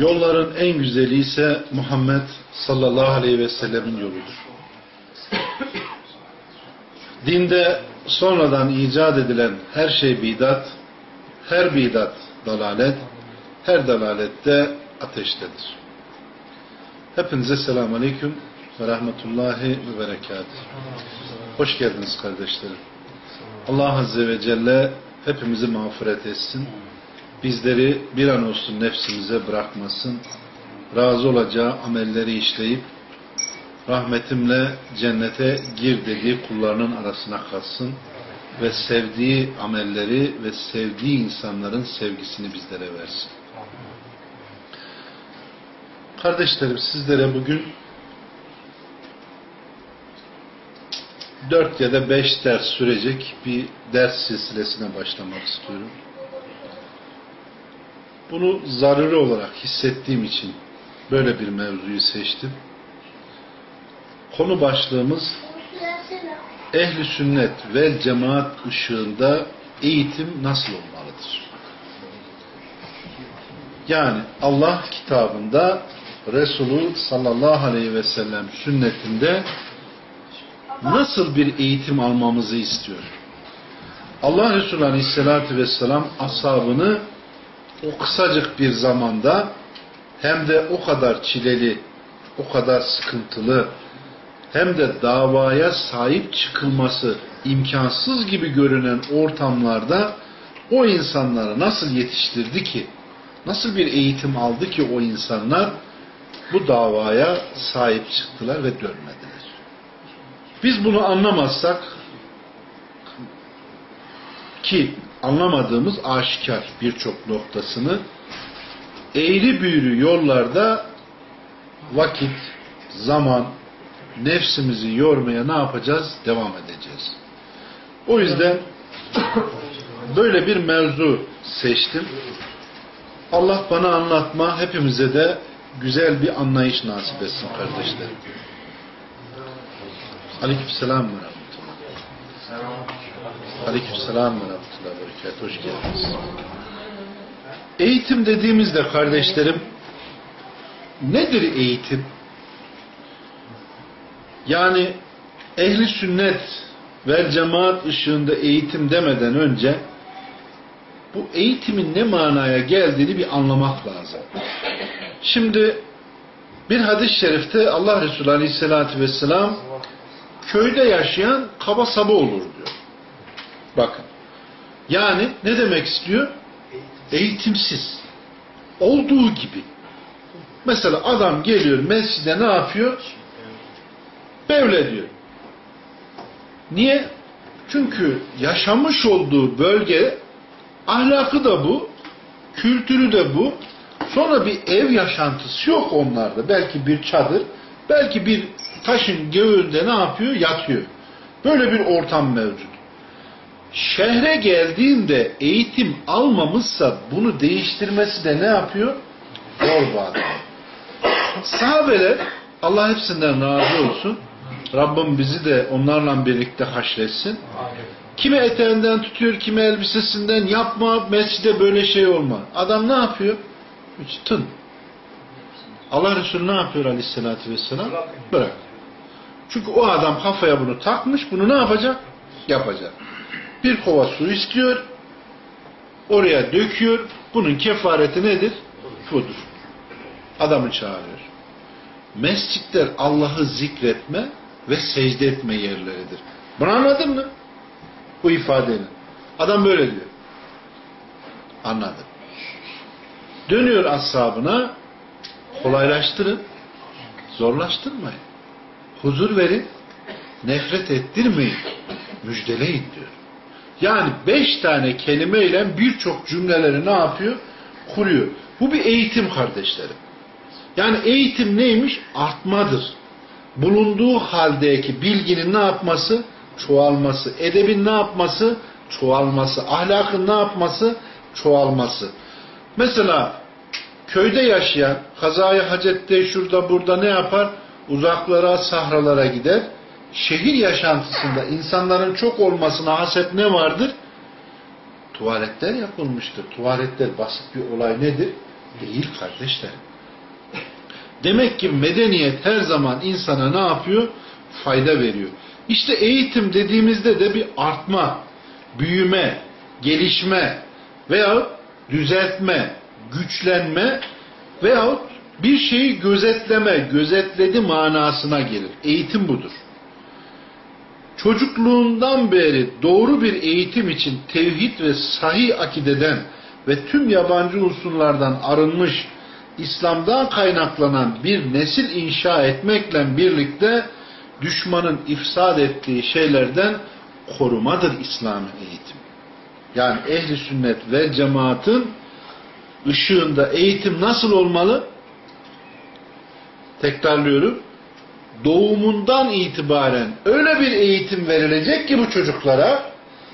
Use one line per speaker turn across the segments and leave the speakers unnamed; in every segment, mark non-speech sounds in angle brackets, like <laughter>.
yolların en güzeli ise Muhammed sallallahu aleyhi ve sellemin yoludur. Dinde sonradan icat edilen her şey bidat, her bidat dalalet, her dalalette ateştedir. Hepinize selamun aleyküm ve rahmetullahi ve berekatuhu. Hoş geldiniz kardeşlerim. Allah Azze ve Celle hepimizi mağfiret etsin. Bizleri bir an olsun nefsimize bırakmasın. Razı olacağı amelleri işleyip rahmetimle cennete gir dediği kullarının arasına kalsın ve sevdiği amelleri ve sevdiği insanların sevgisini bizlere versin. Kardeşlerim sizlere bugün dört ya da beş ders sürecek bir ders silsilesine başlamak istiyorum. Bunu zaruri olarak hissettiğim için böyle bir mevzuyu seçtim. Konu başlığımız ehli sünnet ve cemaat ışığında eğitim nasıl olmalıdır? Yani Allah kitabında Resulü sallallahu aleyhi ve sellem sünnetinde nasıl bir eğitim almamızı istiyor? Allah Resulü aleyhissalatü vesselam ashabını o kısacık bir zamanda hem de o kadar çileli, o kadar sıkıntılı, hem de davaya sahip çıkılması imkansız gibi görünen ortamlarda o insanları nasıl yetiştirdi ki, nasıl bir eğitim aldı ki o insanlar bu davaya sahip çıktılar ve dönmediler. Biz bunu anlamazsak ki anlamadığımız aşikar birçok noktasını eğri büğrü yollarda vakit, zaman, nefsimizi yormaya ne yapacağız? Devam edeceğiz. O yüzden böyle bir mevzu seçtim. Allah bana anlatma, hepimize de güzel bir anlayış nasip etsin kardeşlerim. Aleykümselam ve rahmetullah. Aleykümselam ve rahmetullah berekat. Hoş geldiniz. Eğitim dediğimizde kardeşlerim nedir eğitim? Yani ehli sünnet ve cemaat ışığında eğitim demeden önce bu eğitimin ne manaya geldiğini bir anlamak lazım. Şimdi bir hadis-i şerifte Allah Resulü Aleyhisselatü Vesselam köyde yaşayan kaba saba olur diyor. Bakın. Yani ne demek istiyor? Eğitimsiz. Olduğu gibi. Mesela adam geliyor mescide ne yapıyor? Böyle diyor. Niye? Çünkü yaşamış olduğu bölge ahlakı da bu, kültürü de bu. Sonra bir ev yaşantısı yok onlarda. Belki bir çadır, belki bir taşın göğünde ne yapıyor? Yatıyor. Böyle bir ortam mevcut. Şehre geldiğinde eğitim almamışsa bunu değiştirmesi de ne yapıyor? Zor bağlı. Sahabeler Allah hepsinden razı olsun. Rabbim bizi de onlarla birlikte haşretsin. Kimi eteğinden tutuyor, kimi elbisesinden yapma, mescide böyle şey olma. Adam ne yapıyor? Tın. Allah Resulü ne yapıyor aleyhissalatü vesselam? Bırak. Çünkü o adam kafaya bunu takmış, bunu ne yapacak? Yapacak. Bir kova su istiyor, oraya döküyor, bunun kefareti nedir? Budur. Adamı çağırıyor. Mescitler Allah'ı zikretme ve secde etme yerleridir. Bunu anladın mı? Bu ifadenin. Adam böyle diyor. Anladım. Dönüyor ashabına kolaylaştırın, zorlaştırmayın. Huzur verin, nefret ettirmeyin, müjdeleyin diyor. Yani beş tane kelimeyle birçok cümleleri ne yapıyor? Kuruyor. Bu bir eğitim kardeşlerim. Yani eğitim neymiş? Artmadır. Bulunduğu haldeki bilginin ne yapması? Çoğalması. Edebin ne yapması? Çoğalması. Ahlakın ne yapması? Çoğalması. Mesela köyde yaşayan, kazayı hacette şurada burada ne yapar? Uzaklara, sahralara gider. Şehir yaşantısında insanların çok olmasına haset ne vardır? Tuvaletler yapılmıştır. Tuvaletler basit bir olay nedir? Değil kardeşler. Demek ki medeniyet her zaman insana ne yapıyor? Fayda veriyor. İşte eğitim dediğimizde de bir artma, büyüme, gelişme veyahut düzeltme, güçlenme veyahut bir şeyi gözetleme, gözetledi manasına gelir. Eğitim budur. Çocukluğundan beri doğru bir eğitim için tevhid ve sahih akideden ve tüm yabancı unsurlardan arınmış İslam'dan kaynaklanan bir nesil inşa etmekle birlikte düşmanın ifsad ettiği şeylerden korumadır İslam'ın eğitim. Yani ehli sünnet ve cemaatin ışığında eğitim nasıl olmalı? Tekrarlıyorum. Doğumundan itibaren öyle bir eğitim verilecek ki bu çocuklara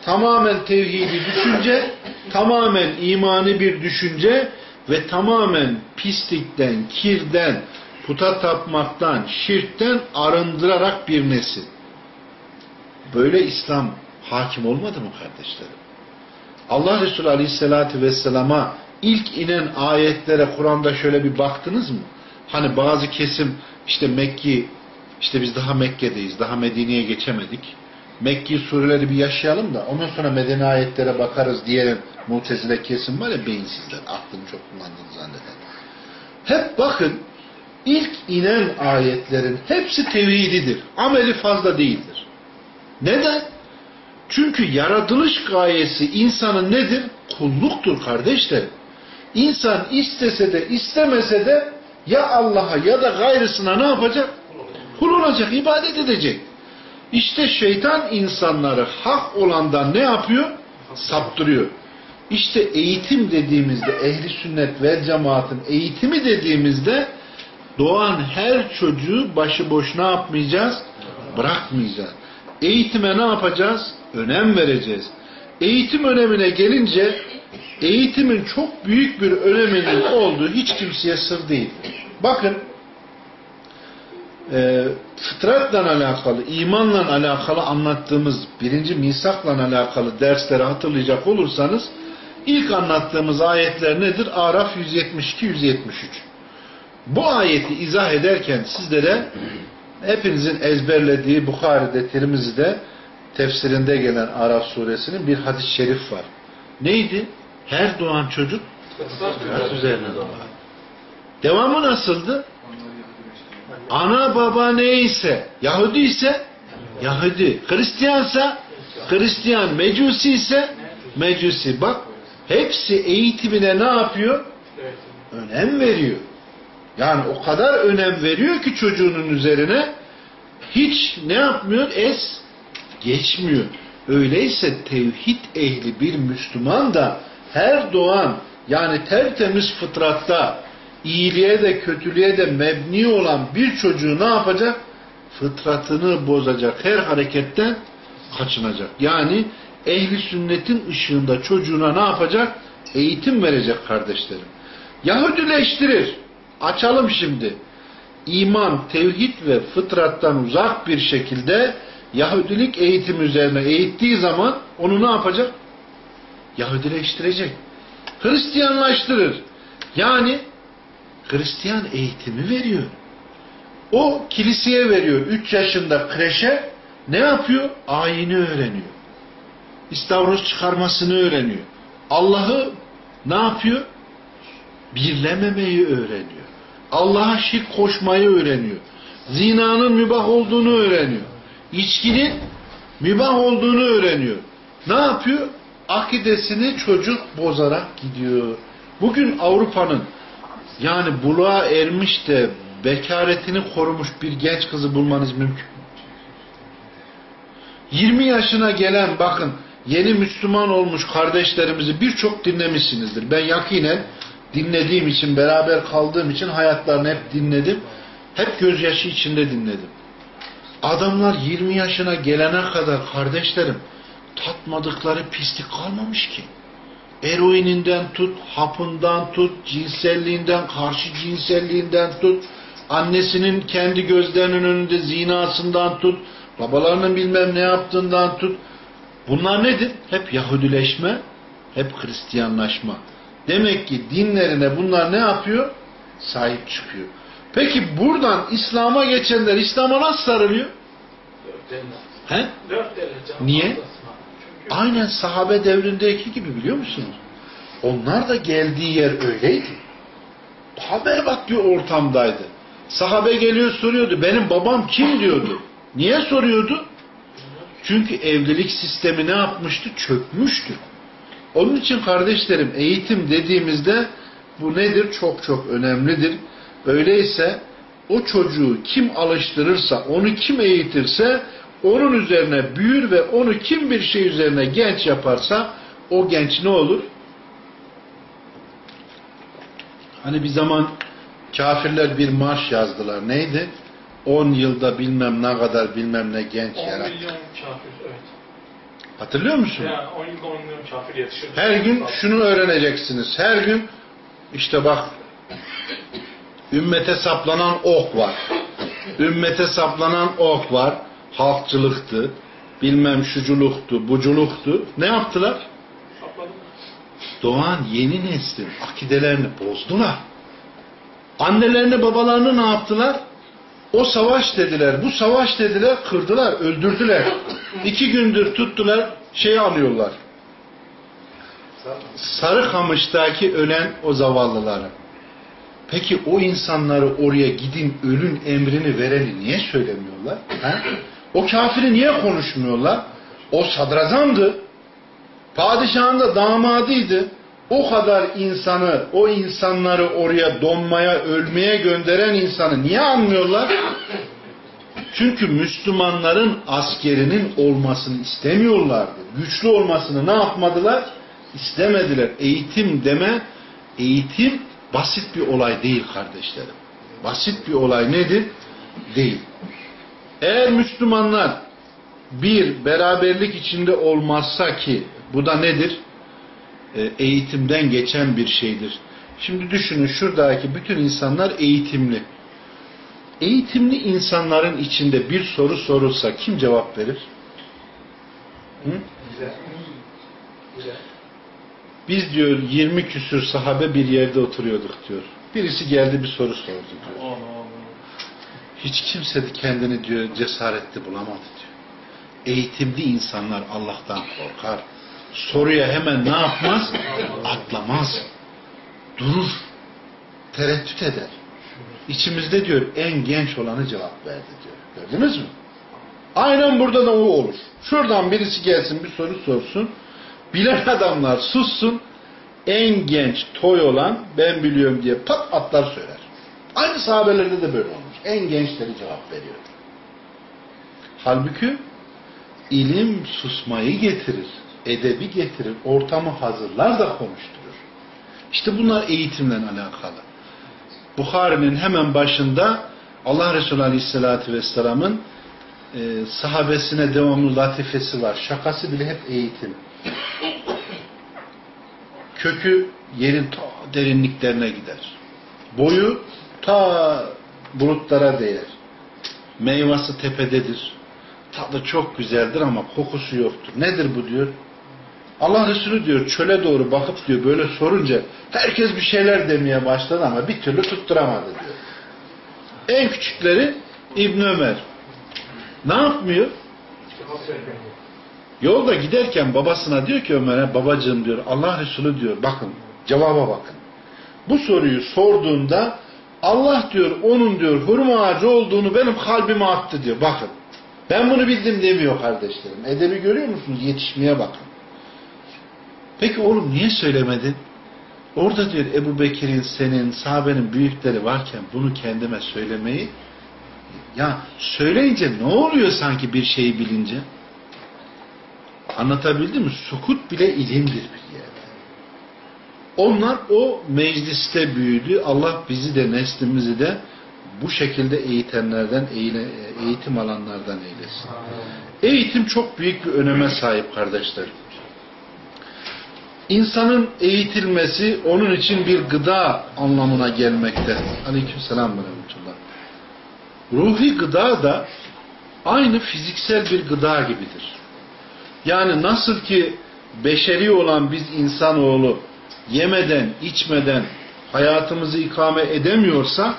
tamamen tevhidi düşünce, tamamen imani bir düşünce ve tamamen pislikten, kirden, puta tapmaktan, şirkten arındırarak bir nesil. Böyle İslam hakim olmadı mı kardeşlerim? Allah Resulü Aleyhisselatü Vesselam'a ilk inen ayetlere Kur'an'da şöyle bir baktınız mı? Hani bazı kesim işte Mekki, işte biz daha Mekke'deyiz, daha Medine'ye geçemedik. Mekki sureleri bir yaşayalım da ondan sonra Medine ayetlere bakarız diyelim mutezile kesim var ya beyinsizler, aklını çok kullandığını zanneden. Hep bakın ilk inen ayetlerin hepsi tevhididir. Ameli fazla değildir. Neden? Çünkü yaratılış gayesi insanın nedir? Kulluktur kardeşlerim. İnsan istese de istemese de ya Allah'a ya da gayrısına ne yapacak? Kul olacak, ibadet edecek. İşte şeytan insanları hak olandan ne yapıyor? Saptırıyor. İşte eğitim dediğimizde ehli sünnet ve cemaatin eğitimi dediğimizde doğan her çocuğu başıboş ne yapmayacağız? Bırakmayacağız. Eğitime ne yapacağız? Önem vereceğiz. Eğitim önemine gelince eğitimin çok büyük bir öneminin olduğu hiç kimseye sır değil. Bakın e, fıtratla alakalı, imanla alakalı anlattığımız birinci misakla alakalı dersleri hatırlayacak olursanız ilk anlattığımız ayetler nedir? Araf 172-173. Bu ayeti izah ederken sizlere hepinizin ezberlediği Bukhari'de, Tirmizi'de tefsirinde gelen Araf suresinin bir hadis-i şerif var. Neydi? Her doğan çocuk fıtrat üzerine doğar. Devamı nasıldı? Ana baba neyse, Yahudi ise Yahudi, Hristiyansa Hristiyan, Mecusi ise Mecusi. Bak hepsi eğitimine ne yapıyor? Önem veriyor. Yani o kadar önem veriyor ki çocuğunun üzerine hiç ne yapmıyor? Es geçmiyor. Öyleyse tevhid ehli bir Müslüman da her doğan yani tertemiz fıtratta iyiliğe de kötülüğe de mebni olan bir çocuğu ne yapacak? Fıtratını bozacak. Her hareketten kaçınacak. Yani ehli sünnetin ışığında çocuğuna ne yapacak? Eğitim verecek kardeşlerim. Yahudileştirir. Açalım şimdi. İman, tevhid ve fıtrattan uzak bir şekilde Yahudilik eğitim üzerine eğittiği zaman onu ne yapacak? Yahudileştirecek. Hristiyanlaştırır. Yani Hristiyan eğitimi veriyor. O kiliseye veriyor. 3 yaşında kreşe ne yapıyor? Ayini öğreniyor. İstavroz çıkarmasını öğreniyor. Allah'ı ne yapıyor? Birlememeyi öğreniyor. Allah'a şirk koşmayı öğreniyor. Zinanın mübah olduğunu öğreniyor. İçkinin mübah olduğunu öğreniyor. Ne yapıyor? Akidesini çocuk bozarak gidiyor. Bugün Avrupa'nın yani buluğa ermiş de bekaretini korumuş bir genç kızı bulmanız mümkün. 20 yaşına gelen bakın yeni Müslüman olmuş kardeşlerimizi birçok dinlemişsinizdir. Ben yakinen dinlediğim için, beraber kaldığım için hayatlarını hep dinledim. Hep gözyaşı içinde dinledim. Adamlar 20 yaşına gelene kadar kardeşlerim tatmadıkları pislik kalmamış ki. Eroininden tut, hapından tut, cinselliğinden, karşı cinselliğinden tut, annesinin kendi gözlerinin önünde zinasından tut, babalarının bilmem ne yaptığından tut. Bunlar nedir? Hep Yahudileşme, hep Hristiyanlaşma. Demek ki dinlerine bunlar ne yapıyor? Sahip çıkıyor. Peki buradan İslam'a geçenler İslam'a nasıl sarılıyor?
Dört derece.
He?
Dört derece.
Niye? Aynen sahabe devrindeki gibi biliyor musunuz? Onlar da geldiği yer öyleydi. Daha berbat bir ortamdaydı. Sahabe geliyor soruyordu. Benim babam kim diyordu. Niye soruyordu? Çünkü evlilik sistemi ne yapmıştı? Çökmüştü. Onun için kardeşlerim eğitim dediğimizde bu nedir? Çok çok önemlidir. Öyleyse o çocuğu kim alıştırırsa, onu kim eğitirse onun üzerine büyür ve onu kim bir şey üzerine genç yaparsa o genç ne olur? Hani bir zaman kafirler bir marş yazdılar. Neydi? 10 yılda bilmem ne kadar bilmem ne genç
10
yarattık.
milyon kafir evet.
Hatırlıyor musun?
Yani 10 yılda 10 milyon kafir yetişir.
Her gün şunu öğreneceksiniz. Her gün işte bak ümmete saplanan ok var. Ümmete saplanan ok var. Halkçılıktı. Bilmem şuculuktu, buculuktu. Ne yaptılar? Doğan yeni neslin akidelerini bozdular. Annelerini babalarını ne yaptılar? O savaş dediler, bu savaş dediler, kırdılar, öldürdüler. İki gündür tuttular, şey alıyorlar. Sarıkamış'taki ölen o zavallıları. Peki o insanları oraya gidin ölün emrini vereni niye söylemiyorlar? Ha? O kafiri niye konuşmuyorlar? O sadrazamdı. Padişahın da damadıydı. O kadar insanı, o insanları oraya donmaya, ölmeye gönderen insanı niye anmıyorlar? Çünkü Müslümanların askerinin olmasını istemiyorlardı. Güçlü olmasını ne yapmadılar? İstemediler. Eğitim deme, eğitim basit bir olay değil kardeşlerim. Basit bir olay nedir? Değil. Eğer Müslümanlar bir beraberlik içinde olmazsa ki bu da nedir? E, eğitimden geçen bir şeydir. Şimdi düşünün şuradaki bütün insanlar eğitimli. Eğitimli insanların içinde bir soru sorulsa kim cevap verir? Hı? Biz diyor 20 küsür sahabe bir yerde oturuyorduk diyor. Birisi geldi bir soru sordu diyor. Hiç kimse de kendini diyor cesaretli bulamadı diyor. Eğitimli insanlar Allah'tan korkar. Soruya hemen ne yapmaz? <laughs> Atlamaz. Durur. Tereddüt eder. İçimizde diyor en genç olanı cevap verdi diyor. Gördünüz mü? Aynen burada da o olur. Şuradan birisi gelsin bir soru sorsun. Bilen adamlar sussun. En genç toy olan ben biliyorum diye pat atlar söyler. Aynı sahabelerde de böyle olmuş. En gençleri cevap veriyor. Halbuki ilim susmayı getirir. Edebi getirir. Ortamı hazırlar da konuşturur. İşte bunlar eğitimle alakalı. Bukhari'nin hemen başında Allah Resulü Aleyhisselatü Vesselam'ın e, sahabesine devamlı latifesi var. Şakası bile hep eğitim. Kökü yerin derinliklerine gider. Boyu ta bulutlara değer. Meyvası tepededir. Tadı çok güzeldir ama kokusu yoktur. Nedir bu diyor? Allah Resulü diyor çöle doğru bakıp diyor böyle sorunca herkes bir şeyler demeye başladı ama bir türlü tutturamadı diyor. En küçükleri İbn Ömer. Ne yapmıyor? Yolda giderken babasına diyor ki Ömer'e babacığım diyor Allah Resulü diyor bakın cevaba bakın. Bu soruyu sorduğunda Allah diyor onun diyor hurma ağacı olduğunu benim kalbime attı diyor. Bakın. Ben bunu bildim demiyor kardeşlerim. Edebi görüyor musunuz? Yetişmeye bakın. Peki oğlum niye söylemedin? Orada diyor Ebu Bekir'in, senin, sahabenin büyükleri varken bunu kendime söylemeyi ya söyleyince ne oluyor sanki bir şeyi bilince? Anlatabildim mi? Sukut bile ilimdir bir yerde. Onlar o mecliste büyüdü. Allah bizi de neslimizi de bu şekilde eğitenlerden, eğitim alanlardan eylesin. Eğitim çok büyük bir öneme sahip kardeşlerim. İnsanın eğitilmesi onun için bir gıda anlamına gelmekte. Aleykümselam ve rahmetullah. Ruhi gıda da aynı fiziksel bir gıda gibidir. Yani nasıl ki beşeri olan biz insanoğlu yemeden, içmeden hayatımızı ikame edemiyorsa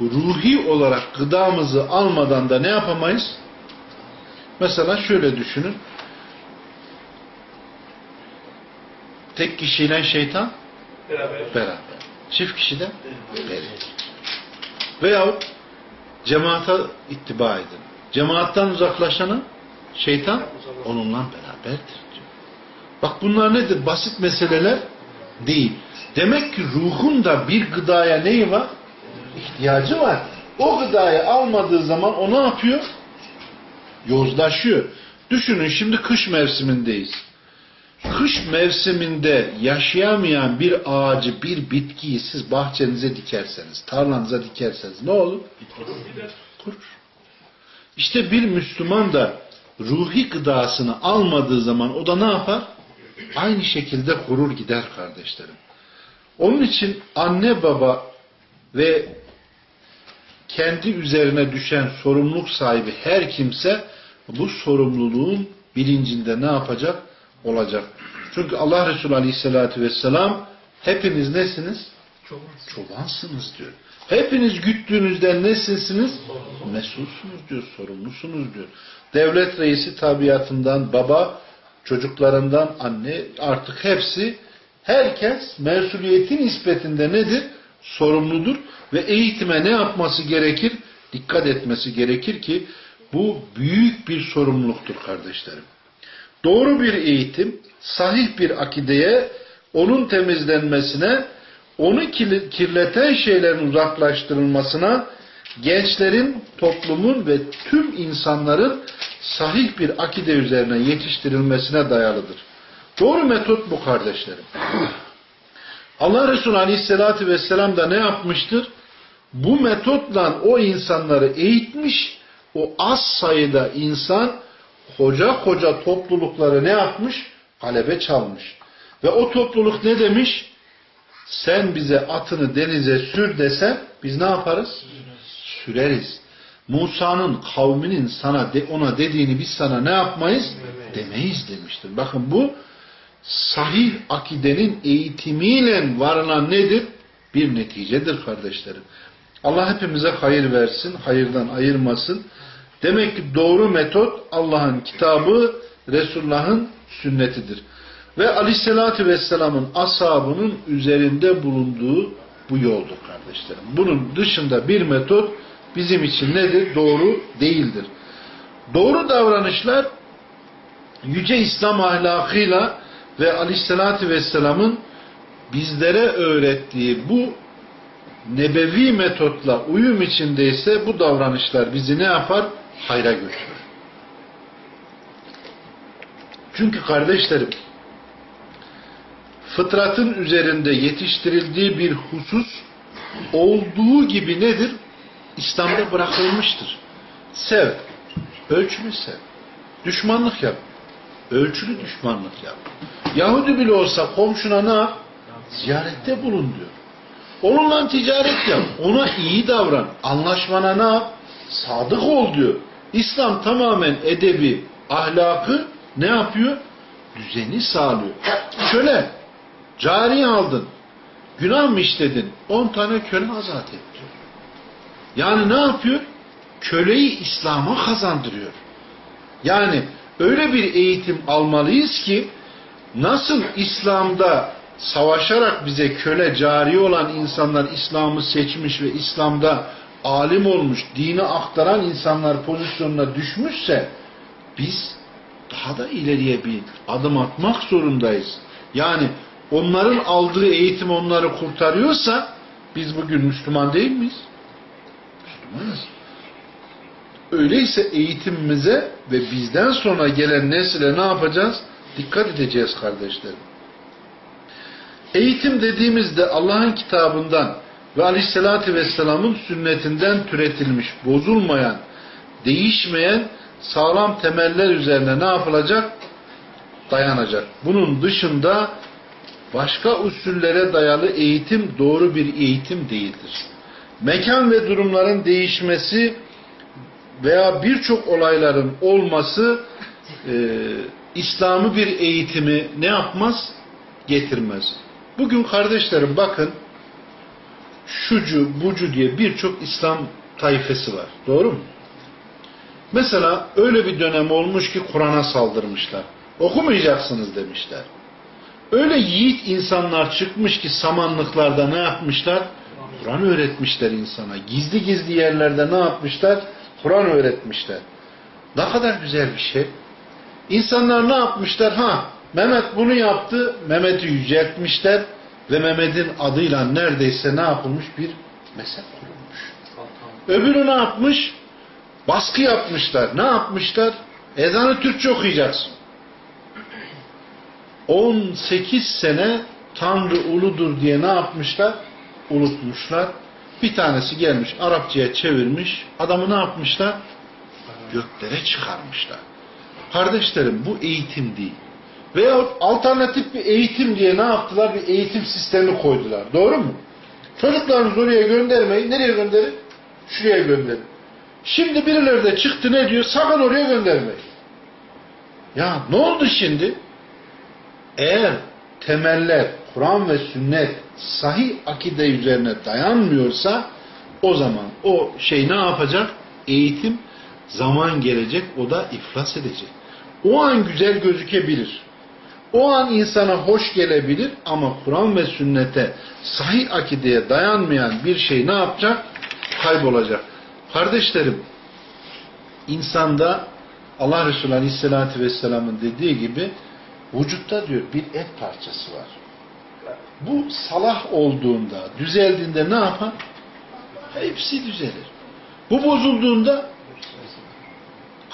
ruhi olarak gıdamızı almadan da ne yapamayız? Mesela şöyle düşünün. Tek kişiyle şeytan
Beraber.
beraber. Çift kişiden beri. Veyahut cemaata ittiba edin. Cemaattan uzaklaşanı şeytan onunla beraberdir diyor. Bak bunlar nedir? Basit meseleler değil. Demek ki ruhun da bir gıdaya neyi var? İhtiyacı var. O gıdayı almadığı zaman o ne yapıyor? Yozlaşıyor. Düşünün şimdi kış mevsimindeyiz. Kış mevsiminde yaşayamayan bir ağacı, bir bitkiyi siz bahçenize dikerseniz, tarlanıza dikerseniz ne olur? Kurur. İşte bir Müslüman da ruhi gıdasını almadığı zaman o da ne yapar? Aynı şekilde kurur gider kardeşlerim. Onun için anne baba ve kendi üzerine düşen sorumluluk sahibi her kimse bu sorumluluğun bilincinde ne yapacak? Olacak. Çünkü Allah Resulü Aleyhisselatü Vesselam hepiniz nesiniz? Çobansınız diyor. Hepiniz güttüğünüzden nesiniz? Mesulsunuz diyor, sorumlusunuz diyor. Devlet reisi tabiatından baba, çocuklarından anne artık hepsi herkes mesuliyetin nispetinde nedir? Sorumludur ve eğitime ne yapması gerekir? Dikkat etmesi gerekir ki bu büyük bir sorumluluktur kardeşlerim. Doğru bir eğitim, sahih bir akideye, onun temizlenmesine, onu kirleten şeylerin uzaklaştırılmasına, gençlerin, toplumun ve tüm insanların sahih bir akide üzerine yetiştirilmesine dayalıdır. Doğru metot bu kardeşlerim. Allah Resulü Aleyhisselatü Vesselam da ne yapmıştır? Bu metotla o insanları eğitmiş, o az sayıda insan koca koca toplulukları ne yapmış? Galebe çalmış. Ve o topluluk ne demiş? Sen bize atını denize sür desen biz ne yaparız? Süreriz. Musa'nın kavminin sana de, ona dediğini biz sana ne yapmayız? Demeyiz demiştir. Bakın bu sahih akidenin eğitimiyle varılan nedir? Bir neticedir kardeşlerim. Allah hepimize hayır versin, hayırdan ayırmasın. Demek ki doğru metot Allah'ın kitabı, Resulullah'ın sünnetidir. Ve aleyhissalatü vesselamın ashabının üzerinde bulunduğu bu yoldur kardeşlerim. Bunun dışında bir metot bizim için nedir? Doğru değildir. Doğru davranışlar yüce İslam ahlakıyla ve aleyhissalatü vesselamın bizlere öğrettiği bu nebevi metotla uyum içindeyse bu davranışlar bizi ne yapar? Hayra götürür. Çünkü kardeşlerim fıtratın üzerinde yetiştirildiği bir husus olduğu gibi nedir? İslam'da bırakılmıştır. Sev. Ölçülü sev. Düşmanlık yap. Ölçülü düşmanlık yap. Yahudi bile olsa komşuna ne yap? Ziyarette bulun diyor. Onunla ticaret yap. Ona iyi davran. Anlaşmana ne yap? Sadık ol diyor. İslam tamamen edebi, ahlakı ne yapıyor? Düzeni sağlıyor. Şöyle, cari aldın. Günah mı işledin? 10 tane köle azat et diyor. Yani ne yapıyor? Köleyi İslam'a kazandırıyor. Yani öyle bir eğitim almalıyız ki nasıl İslam'da savaşarak bize köle cari olan insanlar İslam'ı seçmiş ve İslam'da alim olmuş, dini aktaran insanlar pozisyonuna düşmüşse biz daha da ileriye bir adım atmak zorundayız. Yani onların aldığı eğitim onları kurtarıyorsa biz bugün Müslüman değil miyiz? Öyleyse eğitimimize ve bizden sonra gelen nesile ne yapacağız? Dikkat edeceğiz kardeşlerim. Eğitim dediğimizde Allah'ın kitabından ve aleyhissalatü vesselamın sünnetinden türetilmiş, bozulmayan, değişmeyen sağlam temeller üzerine ne yapılacak? Dayanacak. Bunun dışında başka usullere dayalı eğitim doğru bir eğitim değildir. Mekan ve durumların değişmesi veya birçok olayların olması e, İslam'ı bir eğitimi ne yapmaz? Getirmez. Bugün kardeşlerim bakın şucu bucu diye birçok İslam tayfesi var. Doğru mu? Mesela öyle bir dönem olmuş ki Kur'an'a saldırmışlar. Okumayacaksınız demişler. Öyle yiğit insanlar çıkmış ki samanlıklarda ne yapmışlar? Kur'an öğretmişler insana. Gizli gizli yerlerde ne yapmışlar? Kur'an öğretmişler. Ne kadar güzel bir şey. İnsanlar ne yapmışlar? Ha, Mehmet bunu yaptı. Mehmet'i yüceltmişler ve Mehmet'in adıyla neredeyse ne yapılmış? Bir mezhep kurulmuş. Öbürü ne yapmış? Baskı yapmışlar. Ne yapmışlar? Ezanı Türkçe okuyacaksın. 18 sene Tanrı uludur diye ne yapmışlar? Unutmuşlar. Bir tanesi gelmiş Arapçaya çevirmiş. Adamı ne yapmışlar? Göklere çıkarmışlar. Kardeşlerim bu eğitim değil. Veya alternatif bir eğitim diye ne yaptılar? Bir eğitim sistemi koydular. Doğru mu? Çocuklarınızı oraya göndermeyin. Nereye gönderin? Şuraya gönderin. Şimdi birileri de çıktı ne diyor? Sakın oraya göndermeyin. Ya ne oldu şimdi? Eğer temeller, Kur'an ve sünnet sahih akide üzerine dayanmıyorsa o zaman o şey ne yapacak? Eğitim zaman gelecek o da iflas edecek. O an güzel gözükebilir. O an insana hoş gelebilir ama Kur'an ve sünnete sahih akideye dayanmayan bir şey ne yapacak? Kaybolacak. Kardeşlerim insanda Allah Resulü Aleyhisselatü Vesselam'ın dediği gibi vücutta diyor bir et parçası var. Bu salah olduğunda, düzeldiğinde ne yapar? Hepsi düzelir. Bu bozulduğunda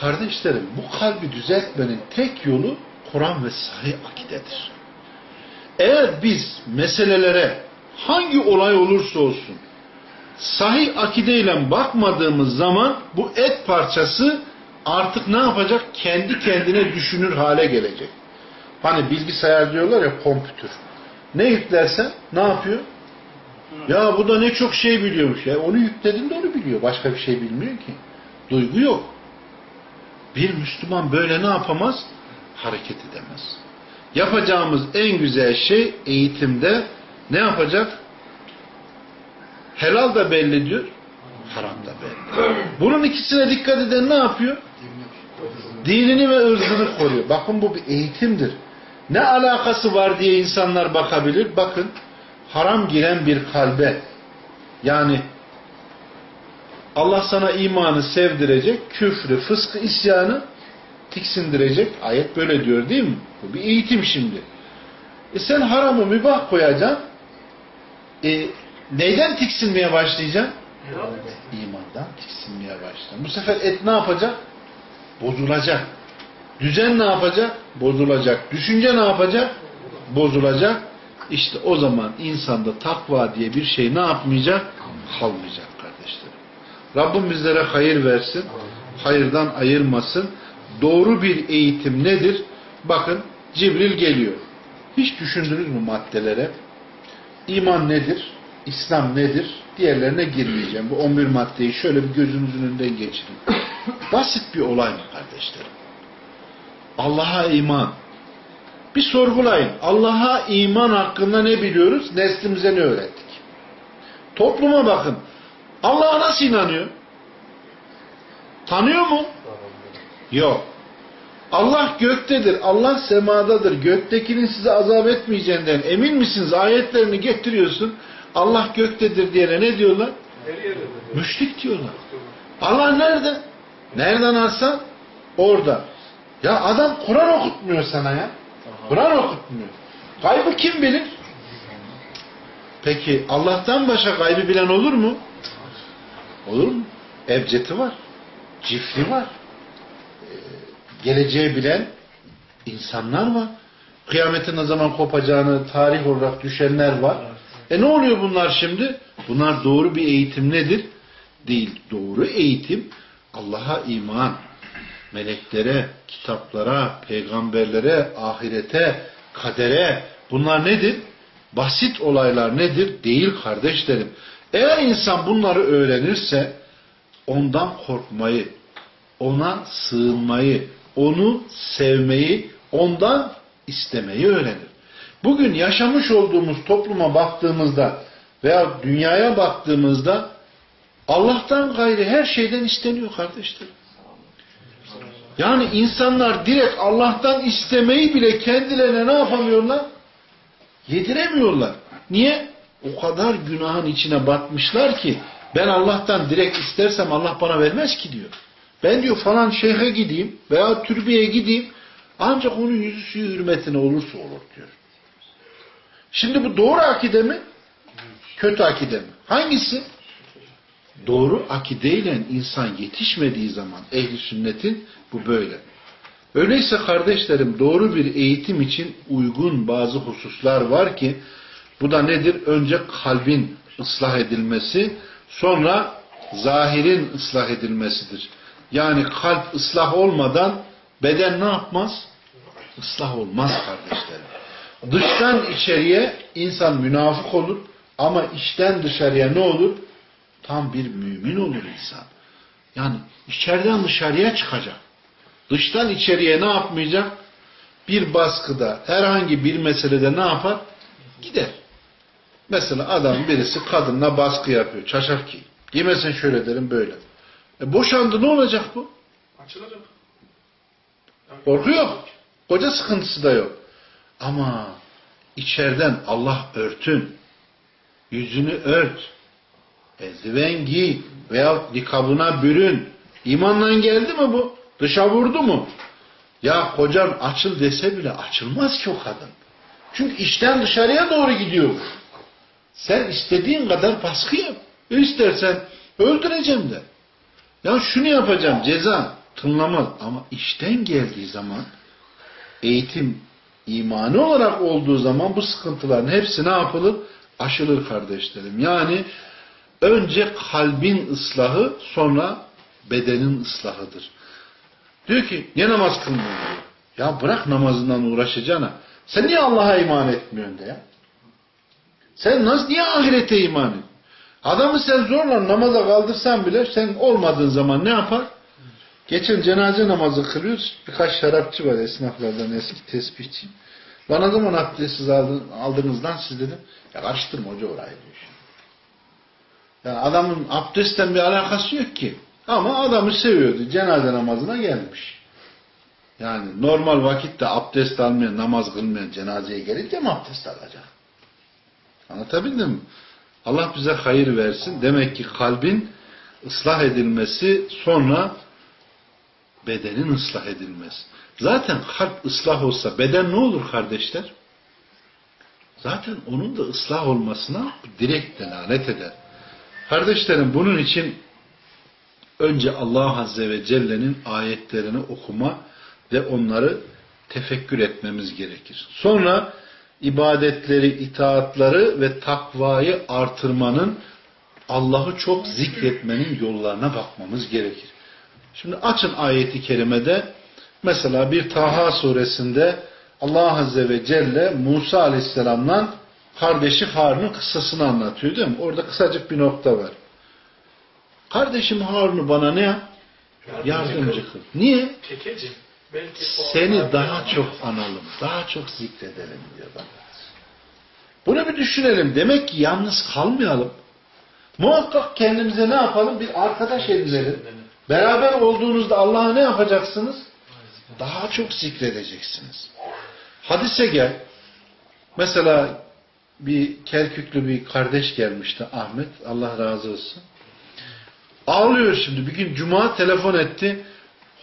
kardeşlerim bu kalbi düzeltmenin tek yolu Kur'an ve sahih akidedir. Eğer biz meselelere hangi olay olursa olsun sahih akideyle bakmadığımız zaman bu et parçası artık ne yapacak? Kendi kendine düşünür hale gelecek. Hani bilgisayar diyorlar ya kompütür. Ne yüklersen ne yapıyor? Ya bu da ne çok şey biliyormuş ya. Onu yükledin de onu biliyor. Başka bir şey bilmiyor ki. Duygu yok. Bir Müslüman böyle ne yapamaz? Hareket edemez. Yapacağımız en güzel şey eğitimde ne yapacak? Helal da belli diyor, haram da belli. Bunun ikisine dikkat eden ne yapıyor? Dinini ve ırzını koruyor. Bakın bu bir eğitimdir. Ne alakası var diye insanlar bakabilir. Bakın haram giren bir kalbe yani Allah sana imanı sevdirecek, küfrü, fıskı, isyanı tiksindirecek. Ayet böyle diyor değil mi? Bu bir eğitim şimdi. E sen haramı mübah koyacaksın. E, neyden tiksinmeye başlayacaksın? İmandan tiksinmeye başlayacaksın. Bu sefer et ne yapacak? Bozulacak. Düzen ne yapacak? Bozulacak. Düşünce ne yapacak? Bozulacak. İşte o zaman insanda takva diye bir şey ne yapmayacak? Kalmayacak kardeşlerim. Rabbim bizlere hayır versin. Hayırdan ayırmasın. Doğru bir eğitim nedir? Bakın Cibril geliyor. Hiç düşündünüz mü maddelere? İman nedir? İslam nedir? Diğerlerine girmeyeceğim. Bu 11 maddeyi şöyle bir gözünüzün önünden geçirin. Basit bir olay mı kardeşlerim? Allah'a iman. Bir sorgulayın. Allah'a iman hakkında ne biliyoruz? Neslimize ne öğrettik? Topluma bakın. Allah'a nasıl inanıyor? Tanıyor mu? Yok. Allah göktedir, Allah semadadır. Göktekinin size azap etmeyeceğinden emin misiniz? Ayetlerini getiriyorsun. Allah göktedir diyene ne diyorlar? Müşrik diyorlar. Allah nerede? Nereden alsan? Orada. Ya adam Kur'an okutmuyor sana ya. Kur'an okutmuyor. Gaybı kim bilir? Peki Allah'tan başka gaybı bilen olur mu? Olur mu? Ebcedi var. Cifri var. Ee, geleceği bilen insanlar var. Kıyametin ne zaman kopacağını tarih olarak düşenler var. E ne oluyor bunlar şimdi? Bunlar doğru bir eğitim nedir? Değil. Doğru eğitim Allah'a iman, meleklere, kitaplara, peygamberlere, ahirete, kadere bunlar nedir? Basit olaylar nedir? Değil kardeşlerim. Eğer insan bunları öğrenirse ondan korkmayı, ona sığınmayı, onu sevmeyi, ondan istemeyi öğrenir. Bugün yaşamış olduğumuz topluma baktığımızda veya dünyaya baktığımızda Allah'tan gayri her şeyden isteniyor kardeşlerim. Yani insanlar direkt Allah'tan istemeyi bile kendilerine ne yapamıyorlar? Yediremiyorlar. Niye? O kadar günahın içine batmışlar ki ben Allah'tan direkt istersem Allah bana vermez ki diyor. Ben diyor falan şeyhe gideyim veya türbeye gideyim ancak onun yüzü suyu hürmetine olursa olur diyor. Şimdi bu doğru akide mi? Kötü akide mi? Hangisi? Doğru akideyle insan yetişmediği zaman ehli sünnetin bu böyle. Öyleyse kardeşlerim doğru bir eğitim için uygun bazı hususlar var ki bu da nedir? Önce kalbin ıslah edilmesi sonra zahirin ıslah edilmesidir. Yani kalp ıslah olmadan beden ne yapmaz? Islah olmaz kardeşlerim. Dıştan içeriye insan münafık olur ama içten dışarıya ne olur? Tam bir mümin olur insan. Yani içeriden dışarıya çıkacak. Dıştan içeriye ne yapmayacak? Bir baskıda, herhangi bir meselede ne yapar? Gider. Mesela adam birisi kadınla baskı yapıyor. Çaşak ki. Giymesen şöyle derim böyle. E boşandı ne olacak bu?
Açılacak.
Korku yok. Koca sıkıntısı da yok. Ama içeriden Allah örtün. Yüzünü ört. Eldiven giy. Veya nikabına bürün. İmanla geldi mi bu? Dışa vurdu mu? Ya kocan açıl dese bile açılmaz ki o kadın. Çünkü içten dışarıya doğru gidiyor. Sen istediğin kadar baskı yap. İstersen öldüreceğim de. Ya şunu yapacağım ceza tınlamaz. Ama içten geldiği zaman eğitim imanı olarak olduğu zaman bu sıkıntıların hepsi ne yapılır? Aşılır kardeşlerim. Yani önce kalbin ıslahı sonra bedenin ıslahıdır. Diyor ki niye namaz kılmıyorsun. Ya bırak namazından uğraşacağına. Sen niye Allah'a iman etmiyorsun de ya? Sen nasıl niye ahirete iman ediyorsun? Adamı sen zorla namaza kaldırsan bile sen olmadığın zaman ne yapar? Geçen cenaze namazı kılıyoruz. Birkaç şarapçı var esnaflardan eski tespihçi. Bana zaman abdestsiz aldığınızdan siz dedim. Ya karıştırma hoca orayı diyor. Yani adamın abdestten bir alakası yok ki. Ama adamı seviyordu. Cenaze namazına gelmiş. Yani normal vakitte abdest almayan, namaz kılmayan cenazeye gelince mi abdest alacak? Anlatabildim mi? Allah bize hayır versin. Demek ki kalbin ıslah edilmesi sonra bedenin ıslah edilmesi. Zaten kalp ıslah olsa beden ne olur kardeşler? Zaten onun da ıslah olmasına direkt delalet eder. Kardeşlerim bunun için önce Allah Azze ve Celle'nin ayetlerini okuma ve onları tefekkür etmemiz gerekir. Sonra ibadetleri, itaatları ve takvayı artırmanın Allah'ı çok zikretmenin yollarına bakmamız gerekir. Şimdi açın ayeti kerimede mesela bir Taha suresinde Allah Azze ve Celle Musa Aleyhisselam'la kardeşi Harun'un kıssasını anlatıyor değil mi? Orada kısacık bir nokta var. Kardeşim Harun'u bana ne yap? Yardımcı kıl. Niye?
Belki
Seni daha çok analım, daha çok zikredelim diyor bana. Bunu bir düşünelim. Demek ki yalnız kalmayalım. Muhakkak kendimize ne yapalım? Bir arkadaş edinelim. Beraber olduğunuzda Allah'a ne yapacaksınız? Daha çok zikredeceksiniz. Hadise gel. Mesela bir Kerküklü bir kardeş gelmişti Ahmet. Allah razı olsun. Ağlıyor şimdi. Bir gün Cuma telefon etti.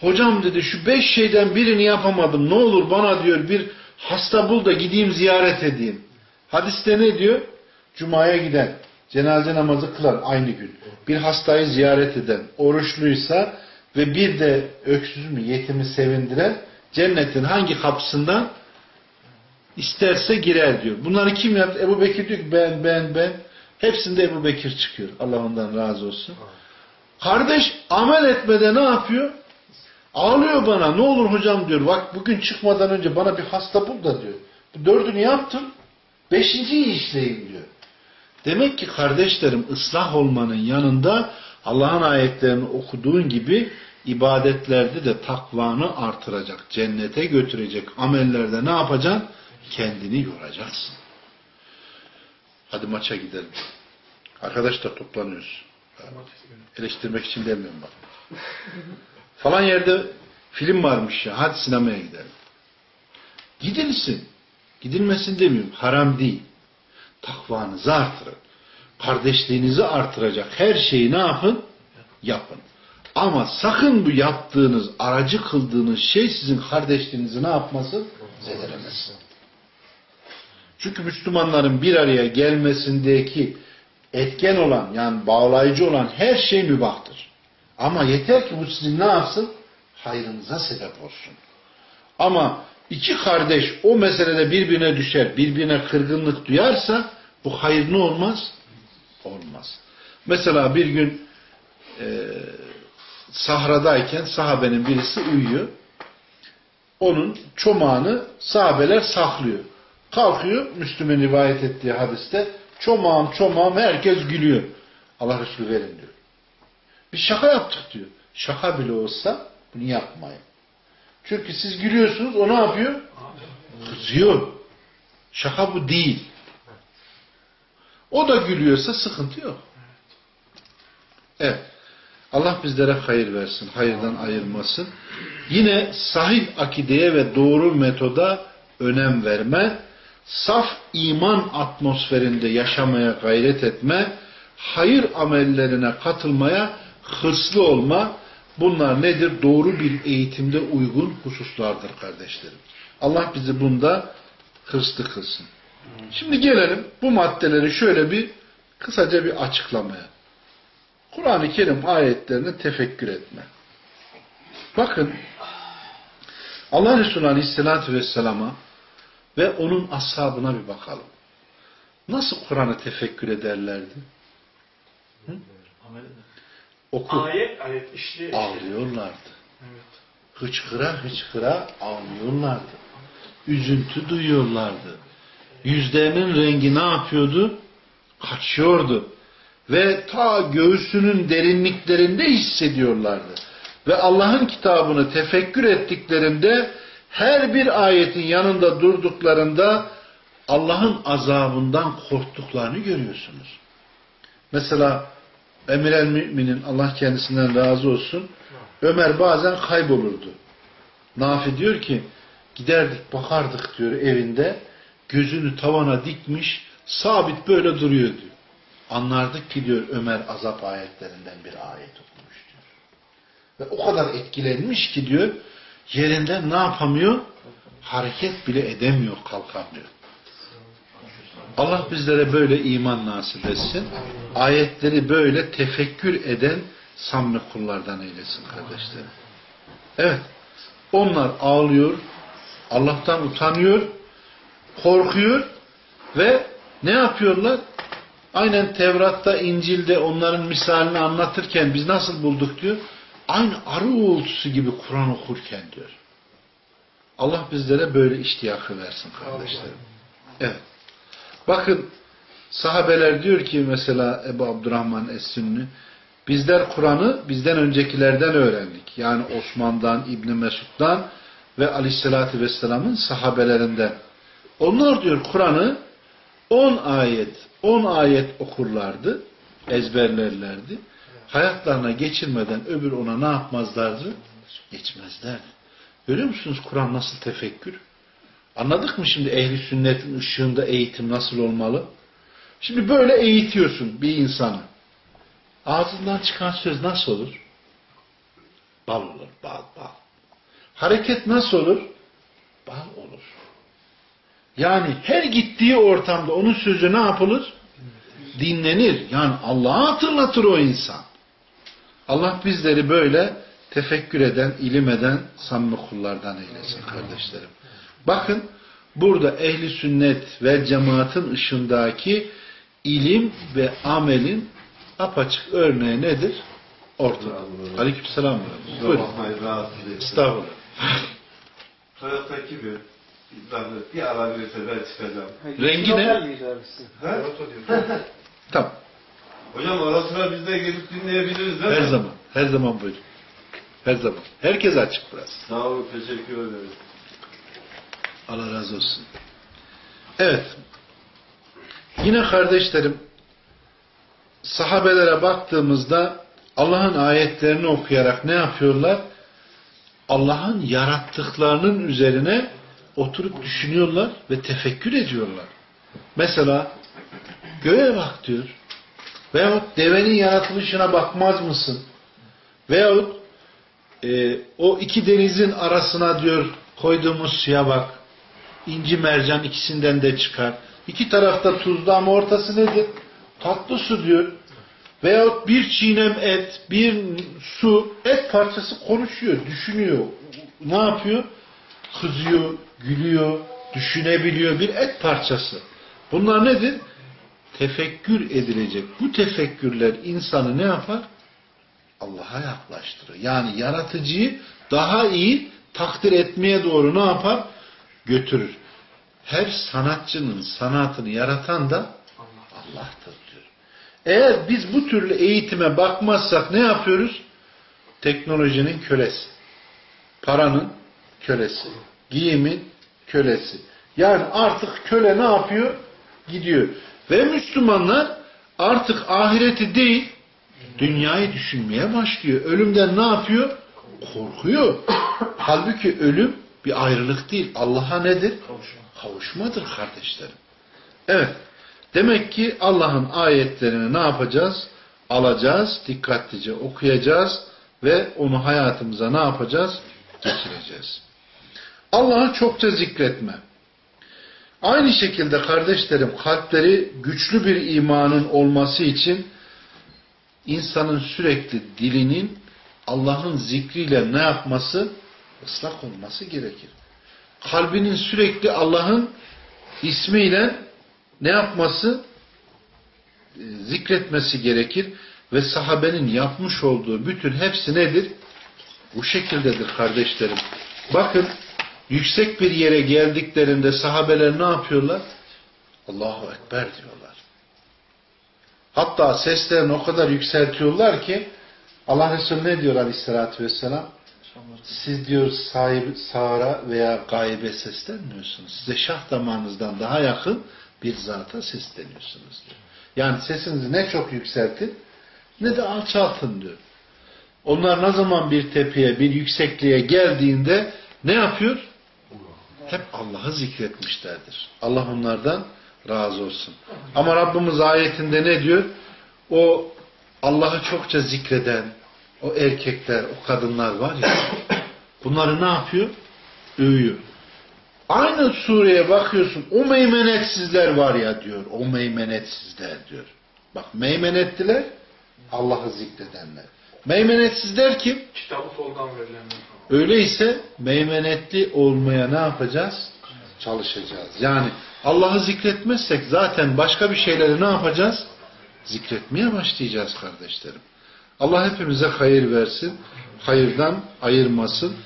Hocam dedi şu beş şeyden birini yapamadım. Ne olur bana diyor bir hasta bul da gideyim ziyaret edeyim. Hadiste ne diyor? Cuma'ya giden, cenaze namazı kılan aynı gün. Bir hastayı ziyaret eden, oruçluysa ve bir de öksüz mü yetimi sevindiren cennetin hangi kapısından? İsterse girer diyor. Bunları kim yaptı? Ebu Bekir diyor ki ben ben ben. Hepsinde Ebu Bekir çıkıyor. Allah ondan razı olsun. Kardeş amel etmede ne yapıyor? Ağlıyor bana. Ne olur hocam diyor. Bak bugün çıkmadan önce bana bir hasta bul da diyor. Bu dördünü yaptım. Beşinciyi işleyin diyor. Demek ki kardeşlerim ıslah olmanın yanında Allah'ın ayetlerini okuduğun gibi ibadetlerde de takvanı artıracak, cennete götürecek amellerde ne yapacaksın? Kendini yoracaksın. Hadi maça gidelim. Arkadaşlar toplanıyoruz. Eleştirmek için demiyorum bak. Falan yerde film varmış ya. Hadi sinemaya gidelim. Gidilsin. Gidilmesin demiyorum. Haram değil. Takvanızı artırın. Kardeşliğinizi artıracak her şeyi ne yapın? Yapın. Ama sakın bu yaptığınız, aracı kıldığınız şey sizin kardeşliğinizi ne yapmasın? Zedelemesin. Çünkü Müslümanların bir araya gelmesindeki etken olan yani bağlayıcı olan her şey mübahtır. Ama yeter ki bu sizin ne yapsın? Hayrınıza sebep olsun. Ama iki kardeş o meselede birbirine düşer, birbirine kırgınlık duyarsa bu hayır ne olmaz? Olmaz. Mesela bir gün e, sahradayken sahabenin birisi uyuyor. Onun çomağını sahabeler saklıyor. Kalkıyor Müslüm'ün rivayet ettiği hadiste çomağım çomağım herkes gülüyor. Allah Resulü verin diyor. Bir şaka yaptık diyor. Şaka bile olsa bunu yapmayın. Çünkü siz gülüyorsunuz o ne yapıyor? Kızıyor. Şaka bu değil. O da gülüyorsa sıkıntı yok. Evet. Allah bizlere hayır versin. Hayırdan ayırmasın. Yine sahih akideye ve doğru metoda önem verme, saf iman atmosferinde yaşamaya gayret etme, hayır amellerine katılmaya hırslı olma, bunlar nedir? Doğru bir eğitimde uygun hususlardır kardeşlerim. Allah bizi bunda hırslı kılsın. Şimdi gelelim bu maddeleri şöyle bir kısaca bir açıklamaya. Kur'an-ı Kerim ayetlerini tefekkür etme. Bakın Allah Resulü Aleyhisselatü Vesselam'a ve onun ashabına bir bakalım. Nasıl Kur'an'ı tefekkür ederlerdi? Hı? Oku.
Ayet ayet işliyor.
Ağlıyorlardı.
Evet.
Hıçkıra hıçkıra ağlıyorlardı. Üzüntü duyuyorlardı. Yüzlerinin rengi ne yapıyordu? Kaçıyordu. Ve ta göğsünün derinliklerinde hissediyorlardı. Ve Allah'ın kitabını tefekkür ettiklerinde her bir ayetin yanında durduklarında Allah'ın azabından korktuklarını görüyorsunuz. Mesela Emir el Mümin'in Allah kendisinden razı olsun Ömer bazen kaybolurdu. Nafi diyor ki giderdik bakardık diyor evinde gözünü tavana dikmiş sabit böyle duruyor diyor. Anlardık ki diyor Ömer azap ayetlerinden bir ayet okumuş diyor. Ve o kadar etkilenmiş ki diyor yerinden ne yapamıyor? Hareket bile edemiyor, kalkamıyor. Allah bizlere böyle iman nasip etsin. Ayetleri böyle tefekkür eden samimi kullardan eylesin kardeşlerim. Evet. Onlar ağlıyor, Allah'tan utanıyor, korkuyor ve ne yapıyorlar? Aynen Tevrat'ta, İncil'de onların misalini anlatırken biz nasıl bulduk diyor. Aynı arı uğultusu gibi Kur'an okurken diyor. Allah bizlere böyle iştiyakı versin kardeşlerim. Evet. Bakın sahabeler diyor ki mesela Ebu Abdurrahman Es-Sünni bizler Kur'an'ı bizden öncekilerden öğrendik. Yani Osman'dan, İbni Mesud'dan ve Aleyhisselatü Vesselam'ın sahabelerinden. Onlar diyor Kur'an'ı 10 ayet 10 ayet okurlardı, ezberlerlerdi. Hayatlarına geçirmeden öbür ona ne yapmazlardı? Geçmezlerdi. Görüyor musunuz Kur'an nasıl tefekkür? Anladık mı şimdi ehli sünnetin ışığında eğitim nasıl olmalı? Şimdi böyle eğitiyorsun bir insanı. Ağzından çıkan söz nasıl olur? Bal olur, bal, bal. Hareket nasıl olur? Bal olur. Yani her gittiği ortamda onun sözü ne yapılır? Dinlenir. Yani Allah'ı hatırlatır o insan. Allah bizleri böyle tefekkür eden, ilim eden samimi kullardan eylesin kardeşlerim. Bakın burada ehli sünnet ve cemaatin ışındaki ilim ve amelin apaçık örneği nedir? Ortada. Aleykümselam. Buyurun. Estağfurullah. <laughs>
Bir zahmet bir ara verirse ben çıkacağım.
Rengi ne? Tamam.
Hocam ara sıra biz de gelip dinleyebiliriz değil
Her
mi?
zaman. Her zaman buyurun. Her zaman. Herkes açık burası.
Sağ olun teşekkür ederiz.
Allah razı olsun. Evet. Yine kardeşlerim sahabelere baktığımızda Allah'ın ayetlerini okuyarak ne yapıyorlar? Allah'ın yarattıklarının üzerine oturup düşünüyorlar ve tefekkür ediyorlar. Mesela göğe bak diyor. Veyahut devenin yaratılışına bakmaz mısın? Veyahut e, o iki denizin arasına diyor koyduğumuz suya bak. İnci mercan ikisinden de çıkar. İki tarafta tuzlu ama ortası nedir? Tatlı su diyor. Veyahut bir çiğnem et, bir su, et parçası konuşuyor, düşünüyor. Ne yapıyor? Kızıyor, gülüyor, düşünebiliyor bir et parçası. Bunlar nedir? Tefekkür edilecek. Bu tefekkürler insanı ne yapar? Allah'a yaklaştırır. Yani yaratıcıyı daha iyi takdir etmeye doğru ne yapar? Götürür. Her sanatçının sanatını yaratan da Allah'tır diyor. Eğer biz bu türlü eğitime bakmazsak ne yapıyoruz? Teknolojinin kölesi. Paranın kölesi. Giyimin kölesi. Yani artık köle ne yapıyor? Gidiyor. Ve Müslümanlar artık ahireti değil, dünyayı düşünmeye başlıyor. Ölümden ne yapıyor? Korkuyor. <coughs> Halbuki ölüm bir ayrılık değil. Allah'a nedir? Kavuşmadır kardeşlerim. Evet. Demek ki Allah'ın ayetlerini ne yapacağız? Alacağız, dikkatlice okuyacağız ve onu hayatımıza ne yapacağız? Geçireceğiz. Allah'ı çokça zikretme. Aynı şekilde kardeşlerim kalpleri güçlü bir imanın olması için insanın sürekli dilinin Allah'ın zikriyle ne yapması? ıslak olması gerekir. Kalbinin sürekli Allah'ın ismiyle ne yapması? E, Zikretmesi gerekir. Ve sahabenin yapmış olduğu bütün hepsi nedir? Bu şekildedir kardeşlerim. Bakın yüksek bir yere geldiklerinde sahabeler ne yapıyorlar? Allahu Ekber diyorlar. Hatta seslerini o kadar yükseltiyorlar ki Allah Resulü ne diyor aleyhissalatü vesselam? Siz diyor sahibi, sağra veya gaybe seslenmiyorsunuz. Size şah damarınızdan daha yakın bir zata sesleniyorsunuz diyor. Yani sesinizi ne çok yükseltin ne de alçaltın diyor. Onlar ne zaman bir tepeye, bir yüksekliğe geldiğinde ne yapıyor? Hep Allah'ı zikretmişlerdir. Allah onlardan razı olsun. Ama Rabbimiz ayetinde ne diyor? O Allah'ı çokça zikreden o erkekler, o kadınlar var ya <coughs> bunları ne yapıyor? Övüyor. Aynı sureye bakıyorsun o meymenetsizler var ya diyor. O meymenetsizler diyor. Bak meymenettiler Allah'ı zikredenler. Meymenetsizler kim?
Kitabı soldan verilenler.
Öyleyse meymenetli olmaya ne yapacağız? Çalışacağız. Yani Allah'ı zikretmezsek zaten başka bir şeyleri ne yapacağız? Zikretmeye başlayacağız kardeşlerim. Allah hepimize hayır versin. Hayırdan ayırmasın.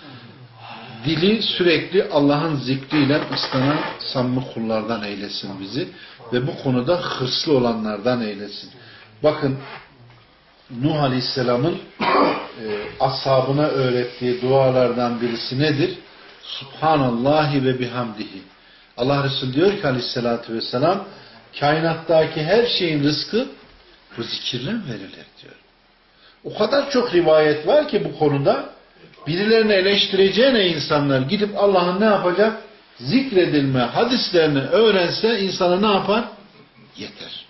Dili sürekli Allah'ın zikriyle ıslanan samimi kullardan eylesin bizi. Ve bu konuda hırslı olanlardan eylesin. Bakın Nuh Aleyhisselam'ın e, ashabına öğrettiği dualardan birisi nedir? Subhanallahi ve bihamdihi. Allah Resulü diyor ki aleyhissalatü vesselam kainattaki her şeyin rızkı bu zikirle verilir diyor. O kadar çok rivayet var ki bu konuda birilerini eleştireceğine insanlar gidip Allah'ın ne yapacak? Zikredilme hadislerini öğrense insanı ne yapar? Yeter.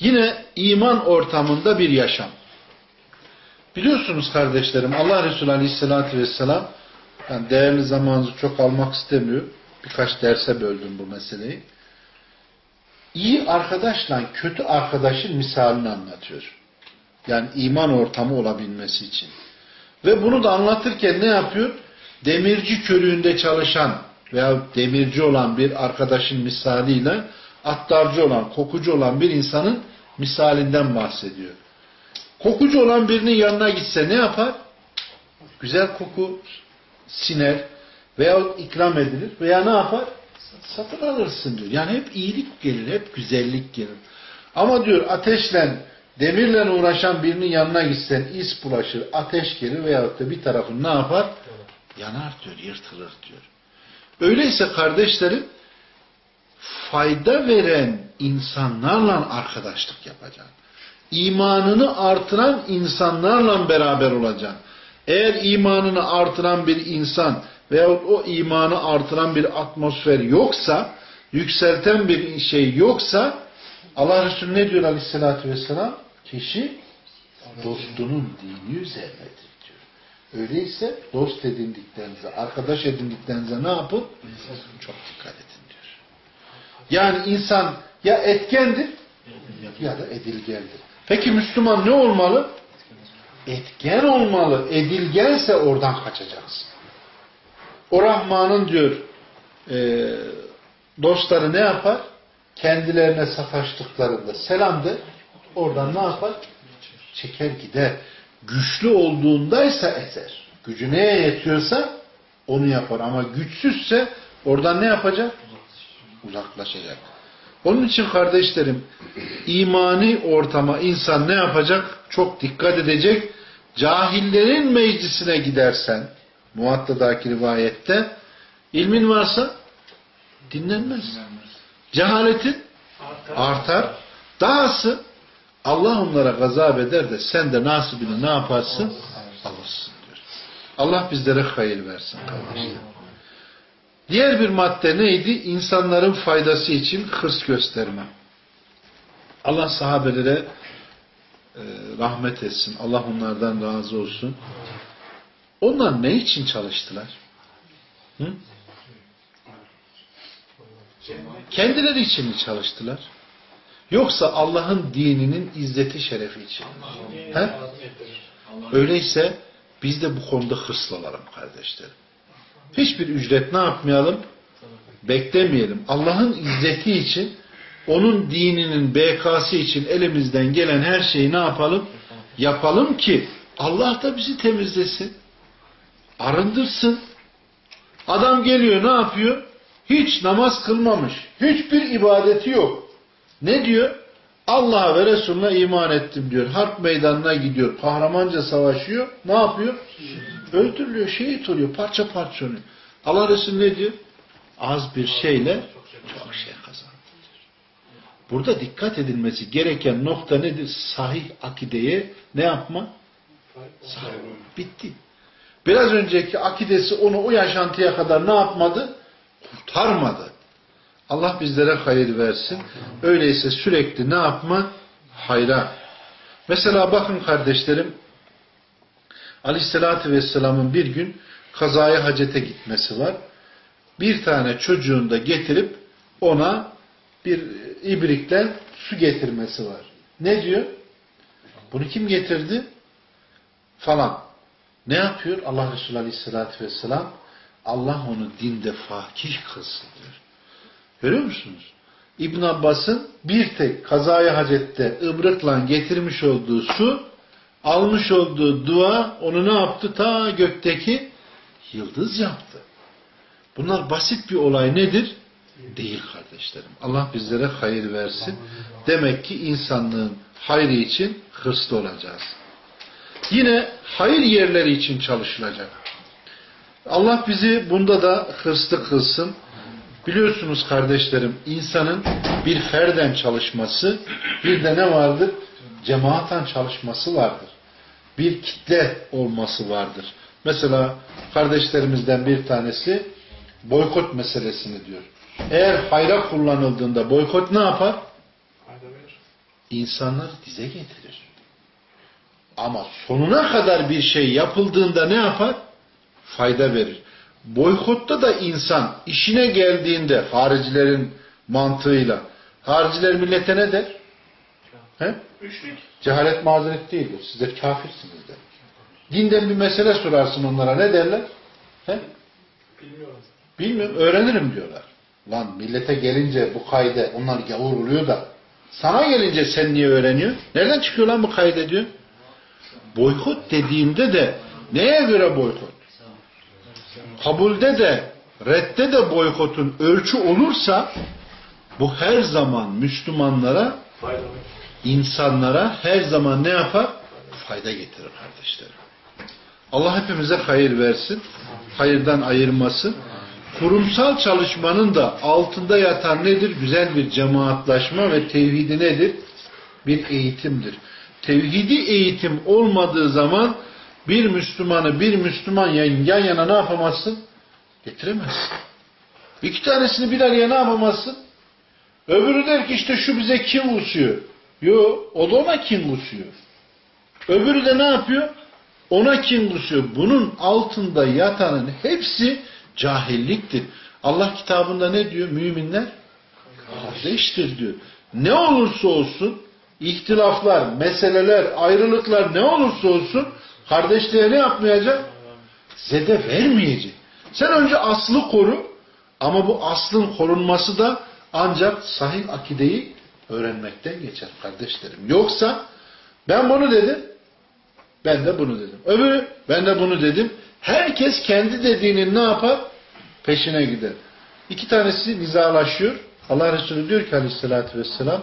Yine iman ortamında bir yaşam. Biliyorsunuz kardeşlerim Allah Resulü Aleyhisselatü Vesselam yani değerli zamanınızı çok almak istemiyor. Birkaç derse böldüm bu meseleyi. İyi arkadaşla kötü arkadaşın misalini anlatıyor. Yani iman ortamı olabilmesi için. Ve bunu da anlatırken ne yapıyor? Demirci körüğünde çalışan veya demirci olan bir arkadaşın misaliyle attarcı olan, kokucu olan bir insanın misalinden bahsediyor. Kokucu olan birinin yanına gitse ne yapar? Güzel koku siner veya ikram edilir veya ne yapar? Satın alırsın diyor. Yani hep iyilik gelir, hep güzellik gelir. Ama diyor ateşle, demirle uğraşan birinin yanına gitsen is bulaşır, ateş gelir veyahut da bir tarafın ne yapar? Yanar diyor, yırtılır diyor. Öyleyse kardeşlerim fayda veren insanlarla arkadaşlık yapacaksın. İmanını artıran insanlarla beraber olacaksın. Eğer imanını artıran bir insan veyahut o imanı artıran bir atmosfer yoksa, yükselten bir şey yoksa Allah Resulü ne diyor aleyhissalatü vesselam? Kişi dostunun dini üzerinedir diyor. Öyleyse dost edindiklerinize, arkadaş edindiklerinize ne yapın? Çok dikkat edin. Yani insan ya etkendir ya da edilgendir. Peki Müslüman ne olmalı? Etken olmalı. Edilgense oradan kaçacaksın. O Rahman'ın diyor e, dostları ne yapar? Kendilerine sataştıklarında selam. Oradan ne yapar? Çeker gider. Güçlü olduğundaysa ezer. Gücü neye yetiyorsa onu yapar. Ama güçsüzse oradan ne yapacak? Uzaklaşacak. Onun için kardeşlerim imani ortama insan ne yapacak? Çok dikkat edecek. Cahillerin meclisine gidersen Muatta'daki rivayette ilmin varsa dinlenmez. Cehaletin artar. Dahası Allah onlara gazap eder de sen de nasibini ne yaparsın? Alırsın diyor. Allah bizlere hayır versin kardeşlerim. Diğer bir madde neydi? İnsanların faydası için hırs gösterme. Allah sahabelere e, rahmet etsin. Allah onlardan razı olsun. Onlar ne için çalıştılar? Hı? Kendileri için mi çalıştılar? Yoksa Allah'ın dininin izzeti şerefi için? He? Öyleyse biz de bu konuda hırslı olalım kardeşlerim. Hiçbir ücret ne yapmayalım? Beklemeyelim. Allah'ın izzeti için, onun dininin bekası için elimizden gelen her şeyi ne yapalım? Yapalım ki Allah da bizi temizlesin. Arındırsın. Adam geliyor ne yapıyor? Hiç namaz kılmamış. Hiçbir ibadeti yok. Ne diyor? Allah'a ve Resulüne iman ettim diyor. Harp meydanına gidiyor. Kahramanca savaşıyor. Ne yapıyor? Öldürülüyor. Şehit oluyor. Parça parça oluyor. Allah Resulü ne diyor? Az bir şeyle çok şey kazandı. Burada dikkat edilmesi gereken nokta nedir? Sahih akideye ne yapma? Sahih. Bitti. Biraz önceki akidesi onu o yaşantıya kadar ne yapmadı? Kurtarmadı. Allah bizlere hayır versin. Öyleyse sürekli ne yapma? Hayra. Mesela bakın kardeşlerim Aleyhisselatü Vesselam'ın bir gün kazaya hacete gitmesi var. Bir tane çocuğunu da getirip ona bir ibrikten su getirmesi var. Ne diyor? Bunu kim getirdi? Falan. Ne yapıyor? Allah Resulü Aleyhisselatü Vesselam Allah onu dinde fakih kılsın diyor. Görüyor musunuz? İbn Abbas'ın bir tek kazaya hacette ıbrıkla getirmiş olduğu su, almış olduğu dua onu ne yaptı? Ta gökteki yıldız yaptı. Bunlar basit bir olay nedir? Değil kardeşlerim. Allah bizlere hayır versin. Demek ki insanlığın hayrı için hırslı olacağız. Yine hayır yerleri için çalışılacak. Allah bizi bunda da hırslı kılsın. Biliyorsunuz kardeşlerim insanın bir ferden çalışması bir de ne vardır? Cemaatan çalışması vardır. Bir kitle olması vardır. Mesela kardeşlerimizden bir tanesi boykot meselesini diyor. Eğer hayra kullanıldığında boykot ne yapar? İnsanları dize getirir. Ama sonuna kadar bir şey yapıldığında ne yapar? Fayda verir. Boykotta da insan işine geldiğinde haricilerin mantığıyla hariciler millete ne der? He?
Üçlük.
Cehalet mazeret değildir. Sizler kafirsiniz der. Dinden bir mesele sorarsın onlara ne derler? He?
Bilmiyorum.
Bilmiyorum öğrenirim diyorlar. Lan millete gelince bu kaide onlar gavur oluyor da sana gelince sen niye öğreniyorsun? Nereden çıkıyor lan bu kaide diyor. Boykot dediğinde de neye göre boykot? Kabulde de redde de boykotun ölçü olursa bu her zaman Müslümanlara insanlara her zaman ne yapar? Fayda getirir kardeşlerim. Allah hepimize hayır versin. Hayırdan ayırmasın. Kurumsal çalışmanın da altında yatan nedir? Güzel bir cemaatlaşma ve tevhidi nedir? Bir eğitimdir. Tevhidi eğitim olmadığı zaman bir Müslümanı bir Müslüman yan yan yana ne yapamazsın? Getiremezsin. İki tanesini bir araya ne yapamazsın? Öbürü der ki işte şu bize kim usuyor? Yo, o da ona kim usuyor? Öbürü de ne yapıyor? Ona kim kusuyor? Bunun altında yatanın hepsi cahilliktir. Allah kitabında ne diyor? Müminler kardeştir diyor. Ne olursa olsun ihtilaflar, meseleler, ayrılıklar ne olursa olsun kardeşliğe ne yapmayacak? Zede vermeyecek. Sen önce aslı koru ama bu aslın korunması da ancak sahih akideyi öğrenmekten geçer kardeşlerim. Yoksa ben bunu dedim, ben de bunu dedim. Öbürü ben de bunu dedim. Herkes kendi dediğinin ne yapar? Peşine gider. İki tanesi nizalaşıyor. Allah Resulü diyor ki aleyhissalatü vesselam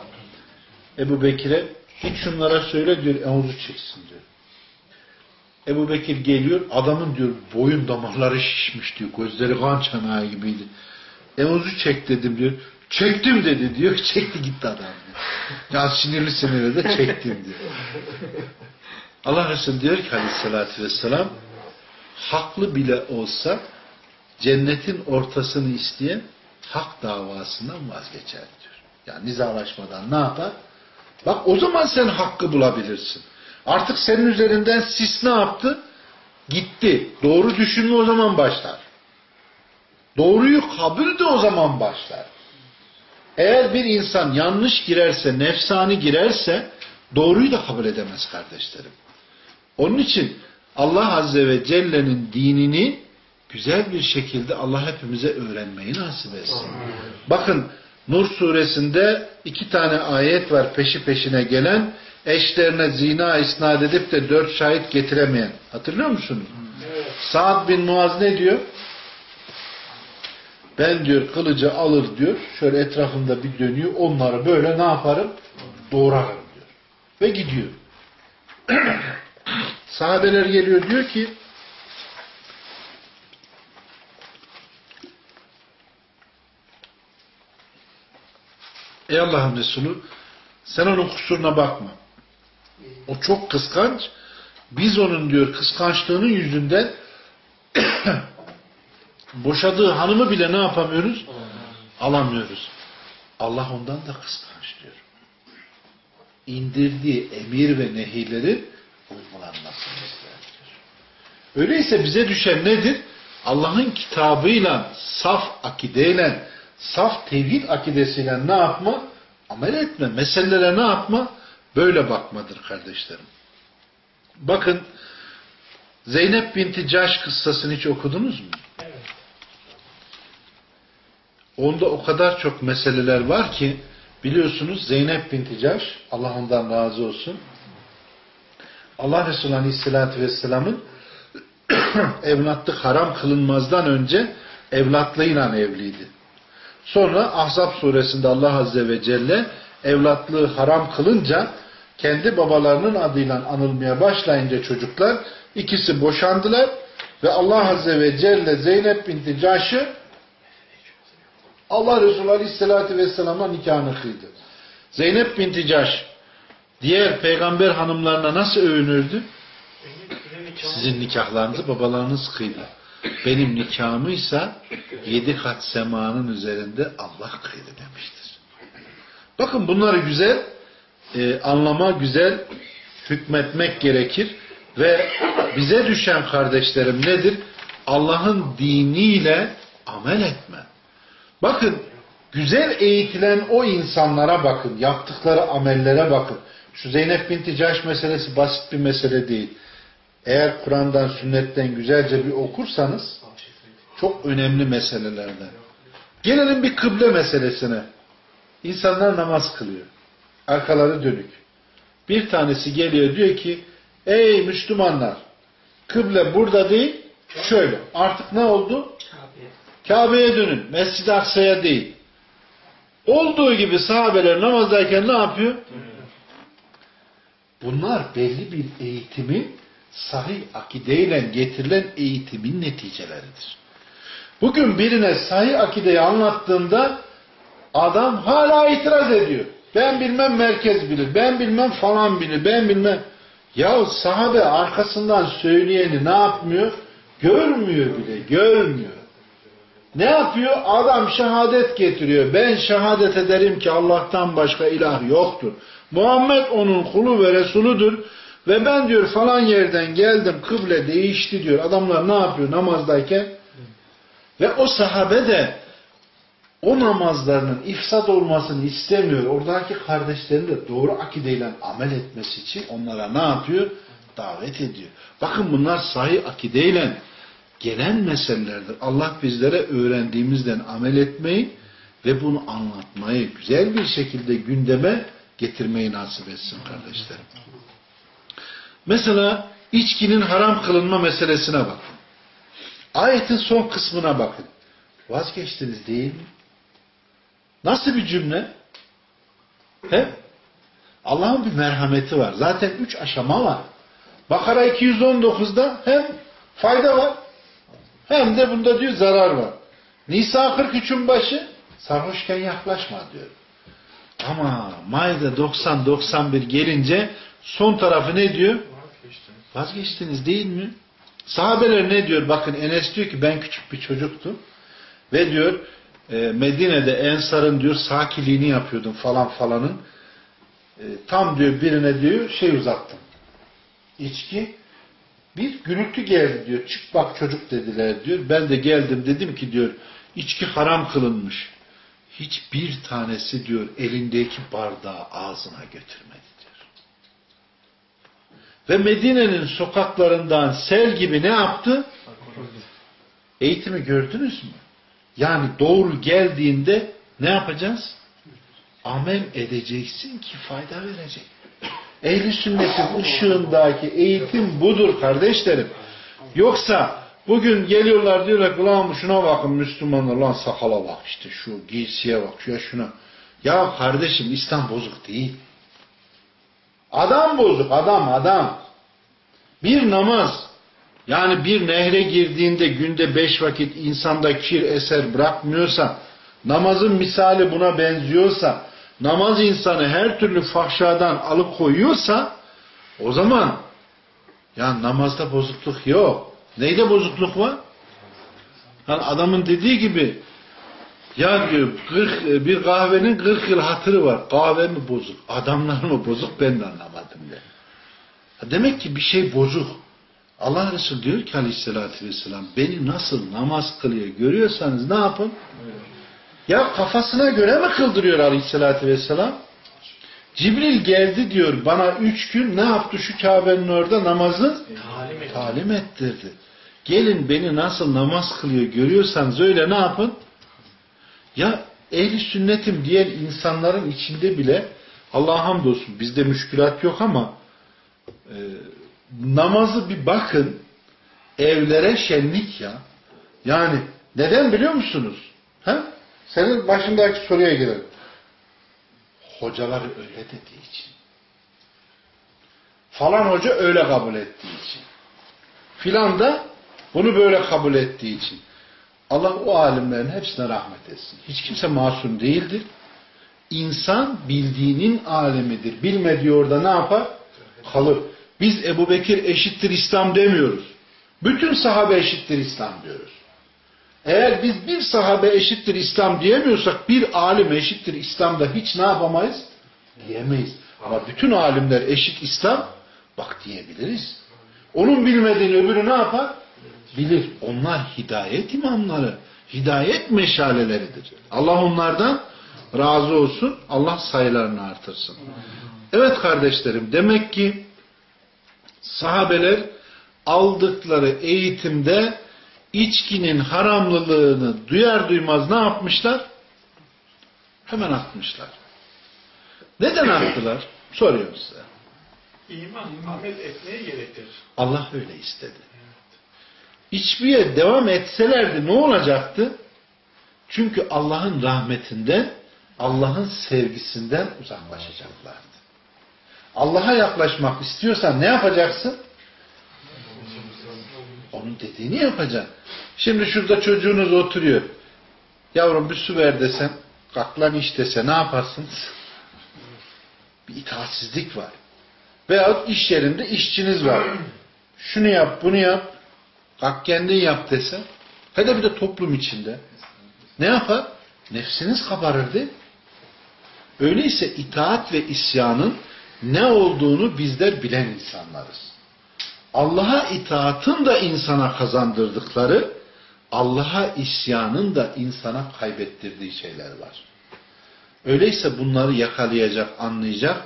Ebu Bekir'e git şunlara söyle diyor emuzu çeksin diyor. Ebu Bekir geliyor adamın diyor boyun damarları şişmiş diyor. Gözleri kan çanağı gibiydi. Emuzu çek dedim diyor. Çektim dedi diyor. <laughs> Çekti gitti adam. Ya sinirli sinirli de çektim diyor. Allah Resulü diyor ki aleyhissalatü vesselam haklı bile olsa cennetin ortasını isteyen hak davasından vazgeçer diyor. Yani nizalaşmadan ne yapar? Bak o zaman sen hakkı bulabilirsin. Artık senin üzerinden sis ne yaptı? Gitti. Doğru düşünme o zaman başlar. Doğruyu kabul de o zaman başlar. Eğer bir insan yanlış girerse, nefsani girerse doğruyu da kabul edemez kardeşlerim. Onun için Allah Azze ve Celle'nin dinini güzel bir şekilde Allah hepimize öğrenmeyi nasip etsin. Bakın Nur suresinde iki tane ayet var peşi peşine gelen eşlerine zina isnat edip de dört şahit getiremeyen. Hatırlıyor musunuz? Sa'd bin Muaz ne diyor? Ben diyor kılıcı alır diyor. Şöyle etrafında bir dönüyor. Onları böyle ne yaparım? Doğrarım diyor. Ve gidiyor. <clears throat> Sahabeler geliyor diyor ki Ey Allah'ın Resulü sen onun kusuruna bakma. O çok kıskanç. Biz onun diyor kıskançlığının yüzünden <coughs> boşadığı hanımı bile ne yapamıyoruz? Alamıyoruz. Allah ondan da kıskanç diyor. İndirdiği emir ve nehirlerin uygulanmasını ister. Öyleyse bize düşen nedir? Allah'ın kitabıyla, saf akideyle, saf tevhid akidesiyle ne yapma? Amel etme. Meselelere ne yapma? Böyle bakmadır kardeşlerim. Bakın Zeynep binti Caş kıssasını hiç okudunuz mu?
Evet.
Onda o kadar çok meseleler var ki biliyorsunuz Zeynep binti Caş Allah ondan razı olsun. Allah Resulü Aleyhisselatü Vesselam'ın <clears throat> evlatlık haram kılınmazdan önce evlatlığıyla evliydi. Sonra Ahzab suresinde Allah Azze ve Celle evlatlığı haram kılınca kendi babalarının adıyla anılmaya başlayınca çocuklar ikisi boşandılar ve Allah Azze ve Celle Zeynep binti Caş'ı Allah Resulü Aleyhisselatü Vesselam'a nikahını kıydı. Zeynep binti Caş diğer peygamber hanımlarına nasıl övünürdü? Sizin nikahlarınızı babalarınız kıydı. Benim nikahımıysa yedi kat semanın üzerinde Allah kıydı demiştir. Bakın bunları güzel e, anlama, güzel hükmetmek gerekir ve bize düşen kardeşlerim nedir? Allah'ın diniyle amel etme. Bakın güzel eğitilen o insanlara bakın, yaptıkları amellere bakın. Şu Zeynep binti Caş meselesi basit bir mesele değil. Eğer Kur'an'dan, sünnetten güzelce bir okursanız Çok önemli meselelerden. Gelelim bir kıble meselesine. İnsanlar namaz kılıyor. Arkaları dönük. Bir tanesi geliyor diyor ki ey Müslümanlar kıble burada değil şöyle. Artık ne oldu? Kabe'ye dönün. Mescid-i Aksa'ya değil. Olduğu gibi sahabeler namazdayken ne yapıyor? Bunlar belli bir eğitimin sahih akideyle getirilen eğitimin neticeleridir. Bugün birine sahih akideyi anlattığında adam hala itiraz ediyor. Ben bilmem merkez bilir, ben bilmem falan bilir, ben bilmem. Ya sahabe arkasından söyleyeni ne yapmıyor? Görmüyor bile, görmüyor. Ne yapıyor? Adam şehadet getiriyor. Ben şehadet ederim ki Allah'tan başka ilah yoktur. Muhammed onun kulu ve Resuludur. Ve ben diyor falan yerden geldim kıble değişti diyor. Adamlar ne yapıyor namazdayken? Ve o sahabe de o namazlarının ifsad olmasını istemiyor. Oradaki kardeşlerin de doğru akideyle amel etmesi için onlara ne yapıyor? Davet ediyor. Bakın bunlar sahih akideyle gelen meselelerdir. Allah bizlere öğrendiğimizden amel etmeyi ve bunu anlatmayı güzel bir şekilde gündeme getirmeyi nasip etsin kardeşlerim. Mesela içkinin haram kılınma meselesine bakın. Ayetin son kısmına bakın. Vazgeçtiniz değil mi? Nasıl bir cümle? He? Allah'ın bir merhameti var. Zaten üç aşama var. Bakara 219'da hem fayda var hem de bunda diyor zarar var. Nisa 43'ün başı sarhoşken yaklaşma diyor. Ama Maide 90-91 gelince son tarafı ne diyor? Vazgeçtiniz değil mi? Sahabeler ne diyor? Bakın Enes diyor ki ben küçük bir çocuktum. Ve diyor Medine'de Ensar'ın diyor sakiliğini yapıyordum falan falanın. E, tam diyor birine diyor şey uzattım. İçki. Bir gürültü geldi diyor. Çık bak çocuk dediler diyor. Ben de geldim dedim ki diyor içki haram kılınmış. Hiçbir tanesi diyor elindeki bardağı ağzına götürmedi diyor. Ve Medine'nin sokaklarından sel gibi ne yaptı? Eğitimi gördünüz mü? Yani doğru geldiğinde ne yapacağız? Amel edeceksin ki fayda verecek. Ehli sünnetin ışığındaki eğitim budur kardeşlerim. Yoksa bugün geliyorlar diyorlar ki lan şuna bakın Müslümanlar lan sakala bak işte şu giysiye bak şu şuna. Ya kardeşim İslam bozuk değil. Adam bozuk adam adam. Bir namaz yani bir nehre girdiğinde günde beş vakit insanda kir eser bırakmıyorsa namazın misali buna benziyorsa namaz insanı her türlü fahşadan alıkoyuyorsa o zaman ya namazda bozukluk yok. Neyde bozukluk var? Hani adamın dediği gibi ya diyor 40, bir kahvenin 40 yıl hatırı var. Kahve mi bozuk? Adamlar mı bozuk? Ben de anlamadım de. Demek ki bir şey bozuk. Allah Resulü diyor ki aleyhissalatü vesselam beni nasıl namaz kılıyor görüyorsanız ne yapın? Ya kafasına göre mi kıldırıyor aleyhissalatü vesselam? Cibril geldi diyor bana üç gün ne yaptı şu Kabe'nin orada namazı?
Talim et.
Talim ettirdi. Gelin beni nasıl namaz kılıyor görüyorsanız öyle ne yapın? Ya ehli sünnetim diyen insanların içinde bile Allah'a hamdolsun bizde müşkülat yok ama e, namazı bir bakın evlere şenlik ya. Yani neden biliyor musunuz? Ha? Senin başındaki soruya gelelim. Hocaları öyle dediği için. Falan hoca öyle kabul ettiği için. Filan da bunu böyle kabul ettiği için. Allah o alimlerin hepsine rahmet etsin. Hiç kimse masum değildir. İnsan bildiğinin alemidir. Bilmediği orada ne yapar? Kalır. Biz Ebu Bekir eşittir İslam demiyoruz. Bütün sahabe eşittir İslam diyoruz. Eğer biz bir sahabe eşittir İslam diyemiyorsak bir alim eşittir İslam'da hiç ne yapamayız? Diyemeyiz. Ama bütün alimler eşit İslam bak diyebiliriz. Onun bilmediğini öbürü ne yapar? Bilir. Onlar hidayet imamları. Hidayet meşaleleridir. Allah onlardan razı olsun. Allah sayılarını artırsın. Evet kardeşlerim demek ki sahabeler aldıkları eğitimde içkinin haramlılığını duyar duymaz ne yapmışlar? Hemen atmışlar. Neden <laughs> attılar? Soruyorum size.
İman amel etmeye gerektirir.
Allah öyle istedi. İçmeye devam etselerdi ne olacaktı? Çünkü Allah'ın rahmetinden, Allah'ın sevgisinden uzaklaşacaklardı. Allah'a yaklaşmak istiyorsan ne yapacaksın? Onun dediğini yapacaksın. Şimdi şurada çocuğunuz oturuyor. Yavrum bir su ver desem, kalk lan iç dese ne yaparsınız? Bir itaatsizlik var. Veyahut iş yerinde işçiniz var. Şunu yap, bunu yap. Kalk kendin yap dese. Hele bir de toplum içinde. Ne yapar? Nefsiniz kabarır değil? Öyleyse itaat ve isyanın ne olduğunu bizler bilen insanlarız. Allah'a itaatın da insana kazandırdıkları, Allah'a isyanın da insana kaybettirdiği şeyler var. Öyleyse bunları yakalayacak, anlayacak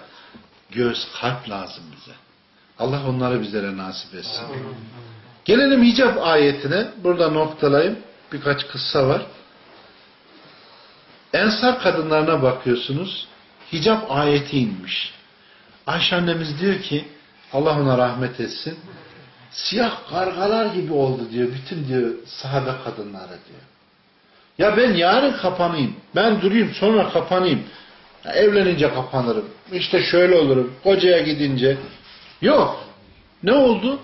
göz, kalp lazım bize. Allah onları bizlere nasip etsin. Gelelim hicap ayetine. Burada noktalayayım. Birkaç kıssa var. Ensar kadınlarına bakıyorsunuz. Hicap ayeti inmiş. Ayşe annemiz diyor ki Allah ona rahmet etsin. Siyah kargalar gibi oldu diyor. Bütün diyor sahabe kadınları diyor. Ya ben yarın kapanayım. Ben durayım sonra kapanayım. Ya evlenince kapanırım. İşte şöyle olurum. Kocaya gidince. Yok. Ne oldu?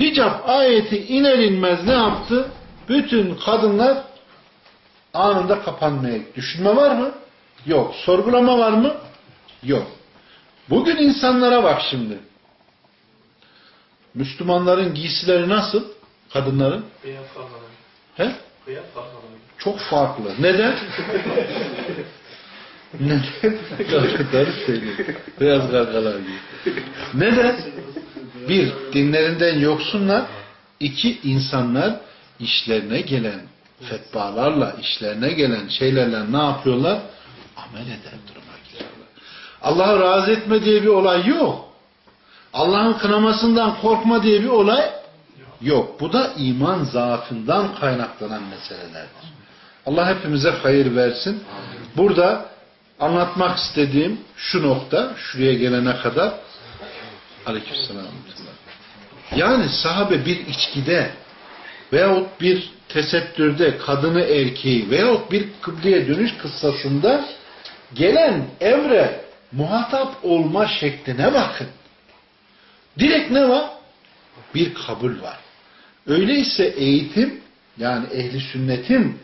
Hicap ayeti iner inmez ne yaptı? Bütün kadınlar anında kapanmaya. Düşünme var mı? Yok. Sorgulama var mı? Yok. Bugün insanlara bak şimdi. Müslümanların giysileri nasıl? Kadınların?
Beyaz kargalar.
He?
Beyaz kargalar.
Çok farklı. Neden? Neden? Söylüyor. Beyaz kargalar gibi. Neden? Bir, dinlerinden yoksunlar. İki, insanlar işlerine gelen fetvalarla, işlerine gelen şeylerle ne yapıyorlar? Amel eder. Allah'ı razı etme diye bir olay yok. Allah'ın kınamasından korkma diye bir olay yok. Bu da iman zaafından kaynaklanan meselelerdir. Allah hepimize hayır versin. Burada anlatmak istediğim şu nokta, şuraya gelene kadar Aleykümselam. Yani sahabe bir içkide veyahut bir tesettürde kadını erkeği veyahut bir kıbleye dönüş kıssasında gelen emre muhatap olma şekline bakın. Direkt ne var? Bir kabul var. Öyleyse eğitim yani ehli sünnetin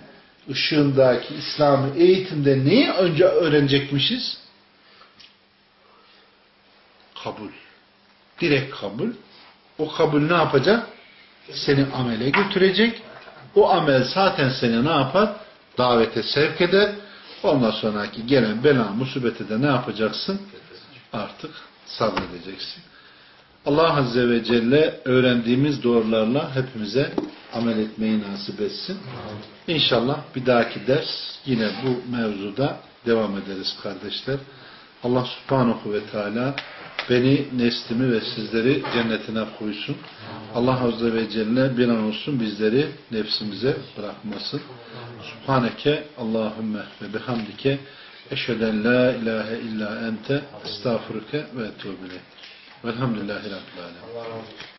ışığındaki İslam'ı eğitimde neyi önce öğrenecekmişiz? Kabul. Direkt kabul. O kabul ne yapacak? Seni amele götürecek. O amel zaten seni ne yapar? Davete sevk eder. Ondan sonraki gelen bela musibete de ne yapacaksın? Artık sabredeceksin. Allah Azze ve Celle öğrendiğimiz doğrularla hepimize amel etmeyi nasip etsin. İnşallah bir dahaki ders yine bu mevzuda devam ederiz kardeşler. Allah subhanahu ve teala beni, neslimi ve sizleri cennetine koysun. Allah Azze ve Celle bir an olsun bizleri nefsimize bırakmasın. Subhaneke Allahümme ve bihamdike eşheden la ilahe illa ente estağfurüke ve etûbü Velhamdülillahi Rabbil Alemin.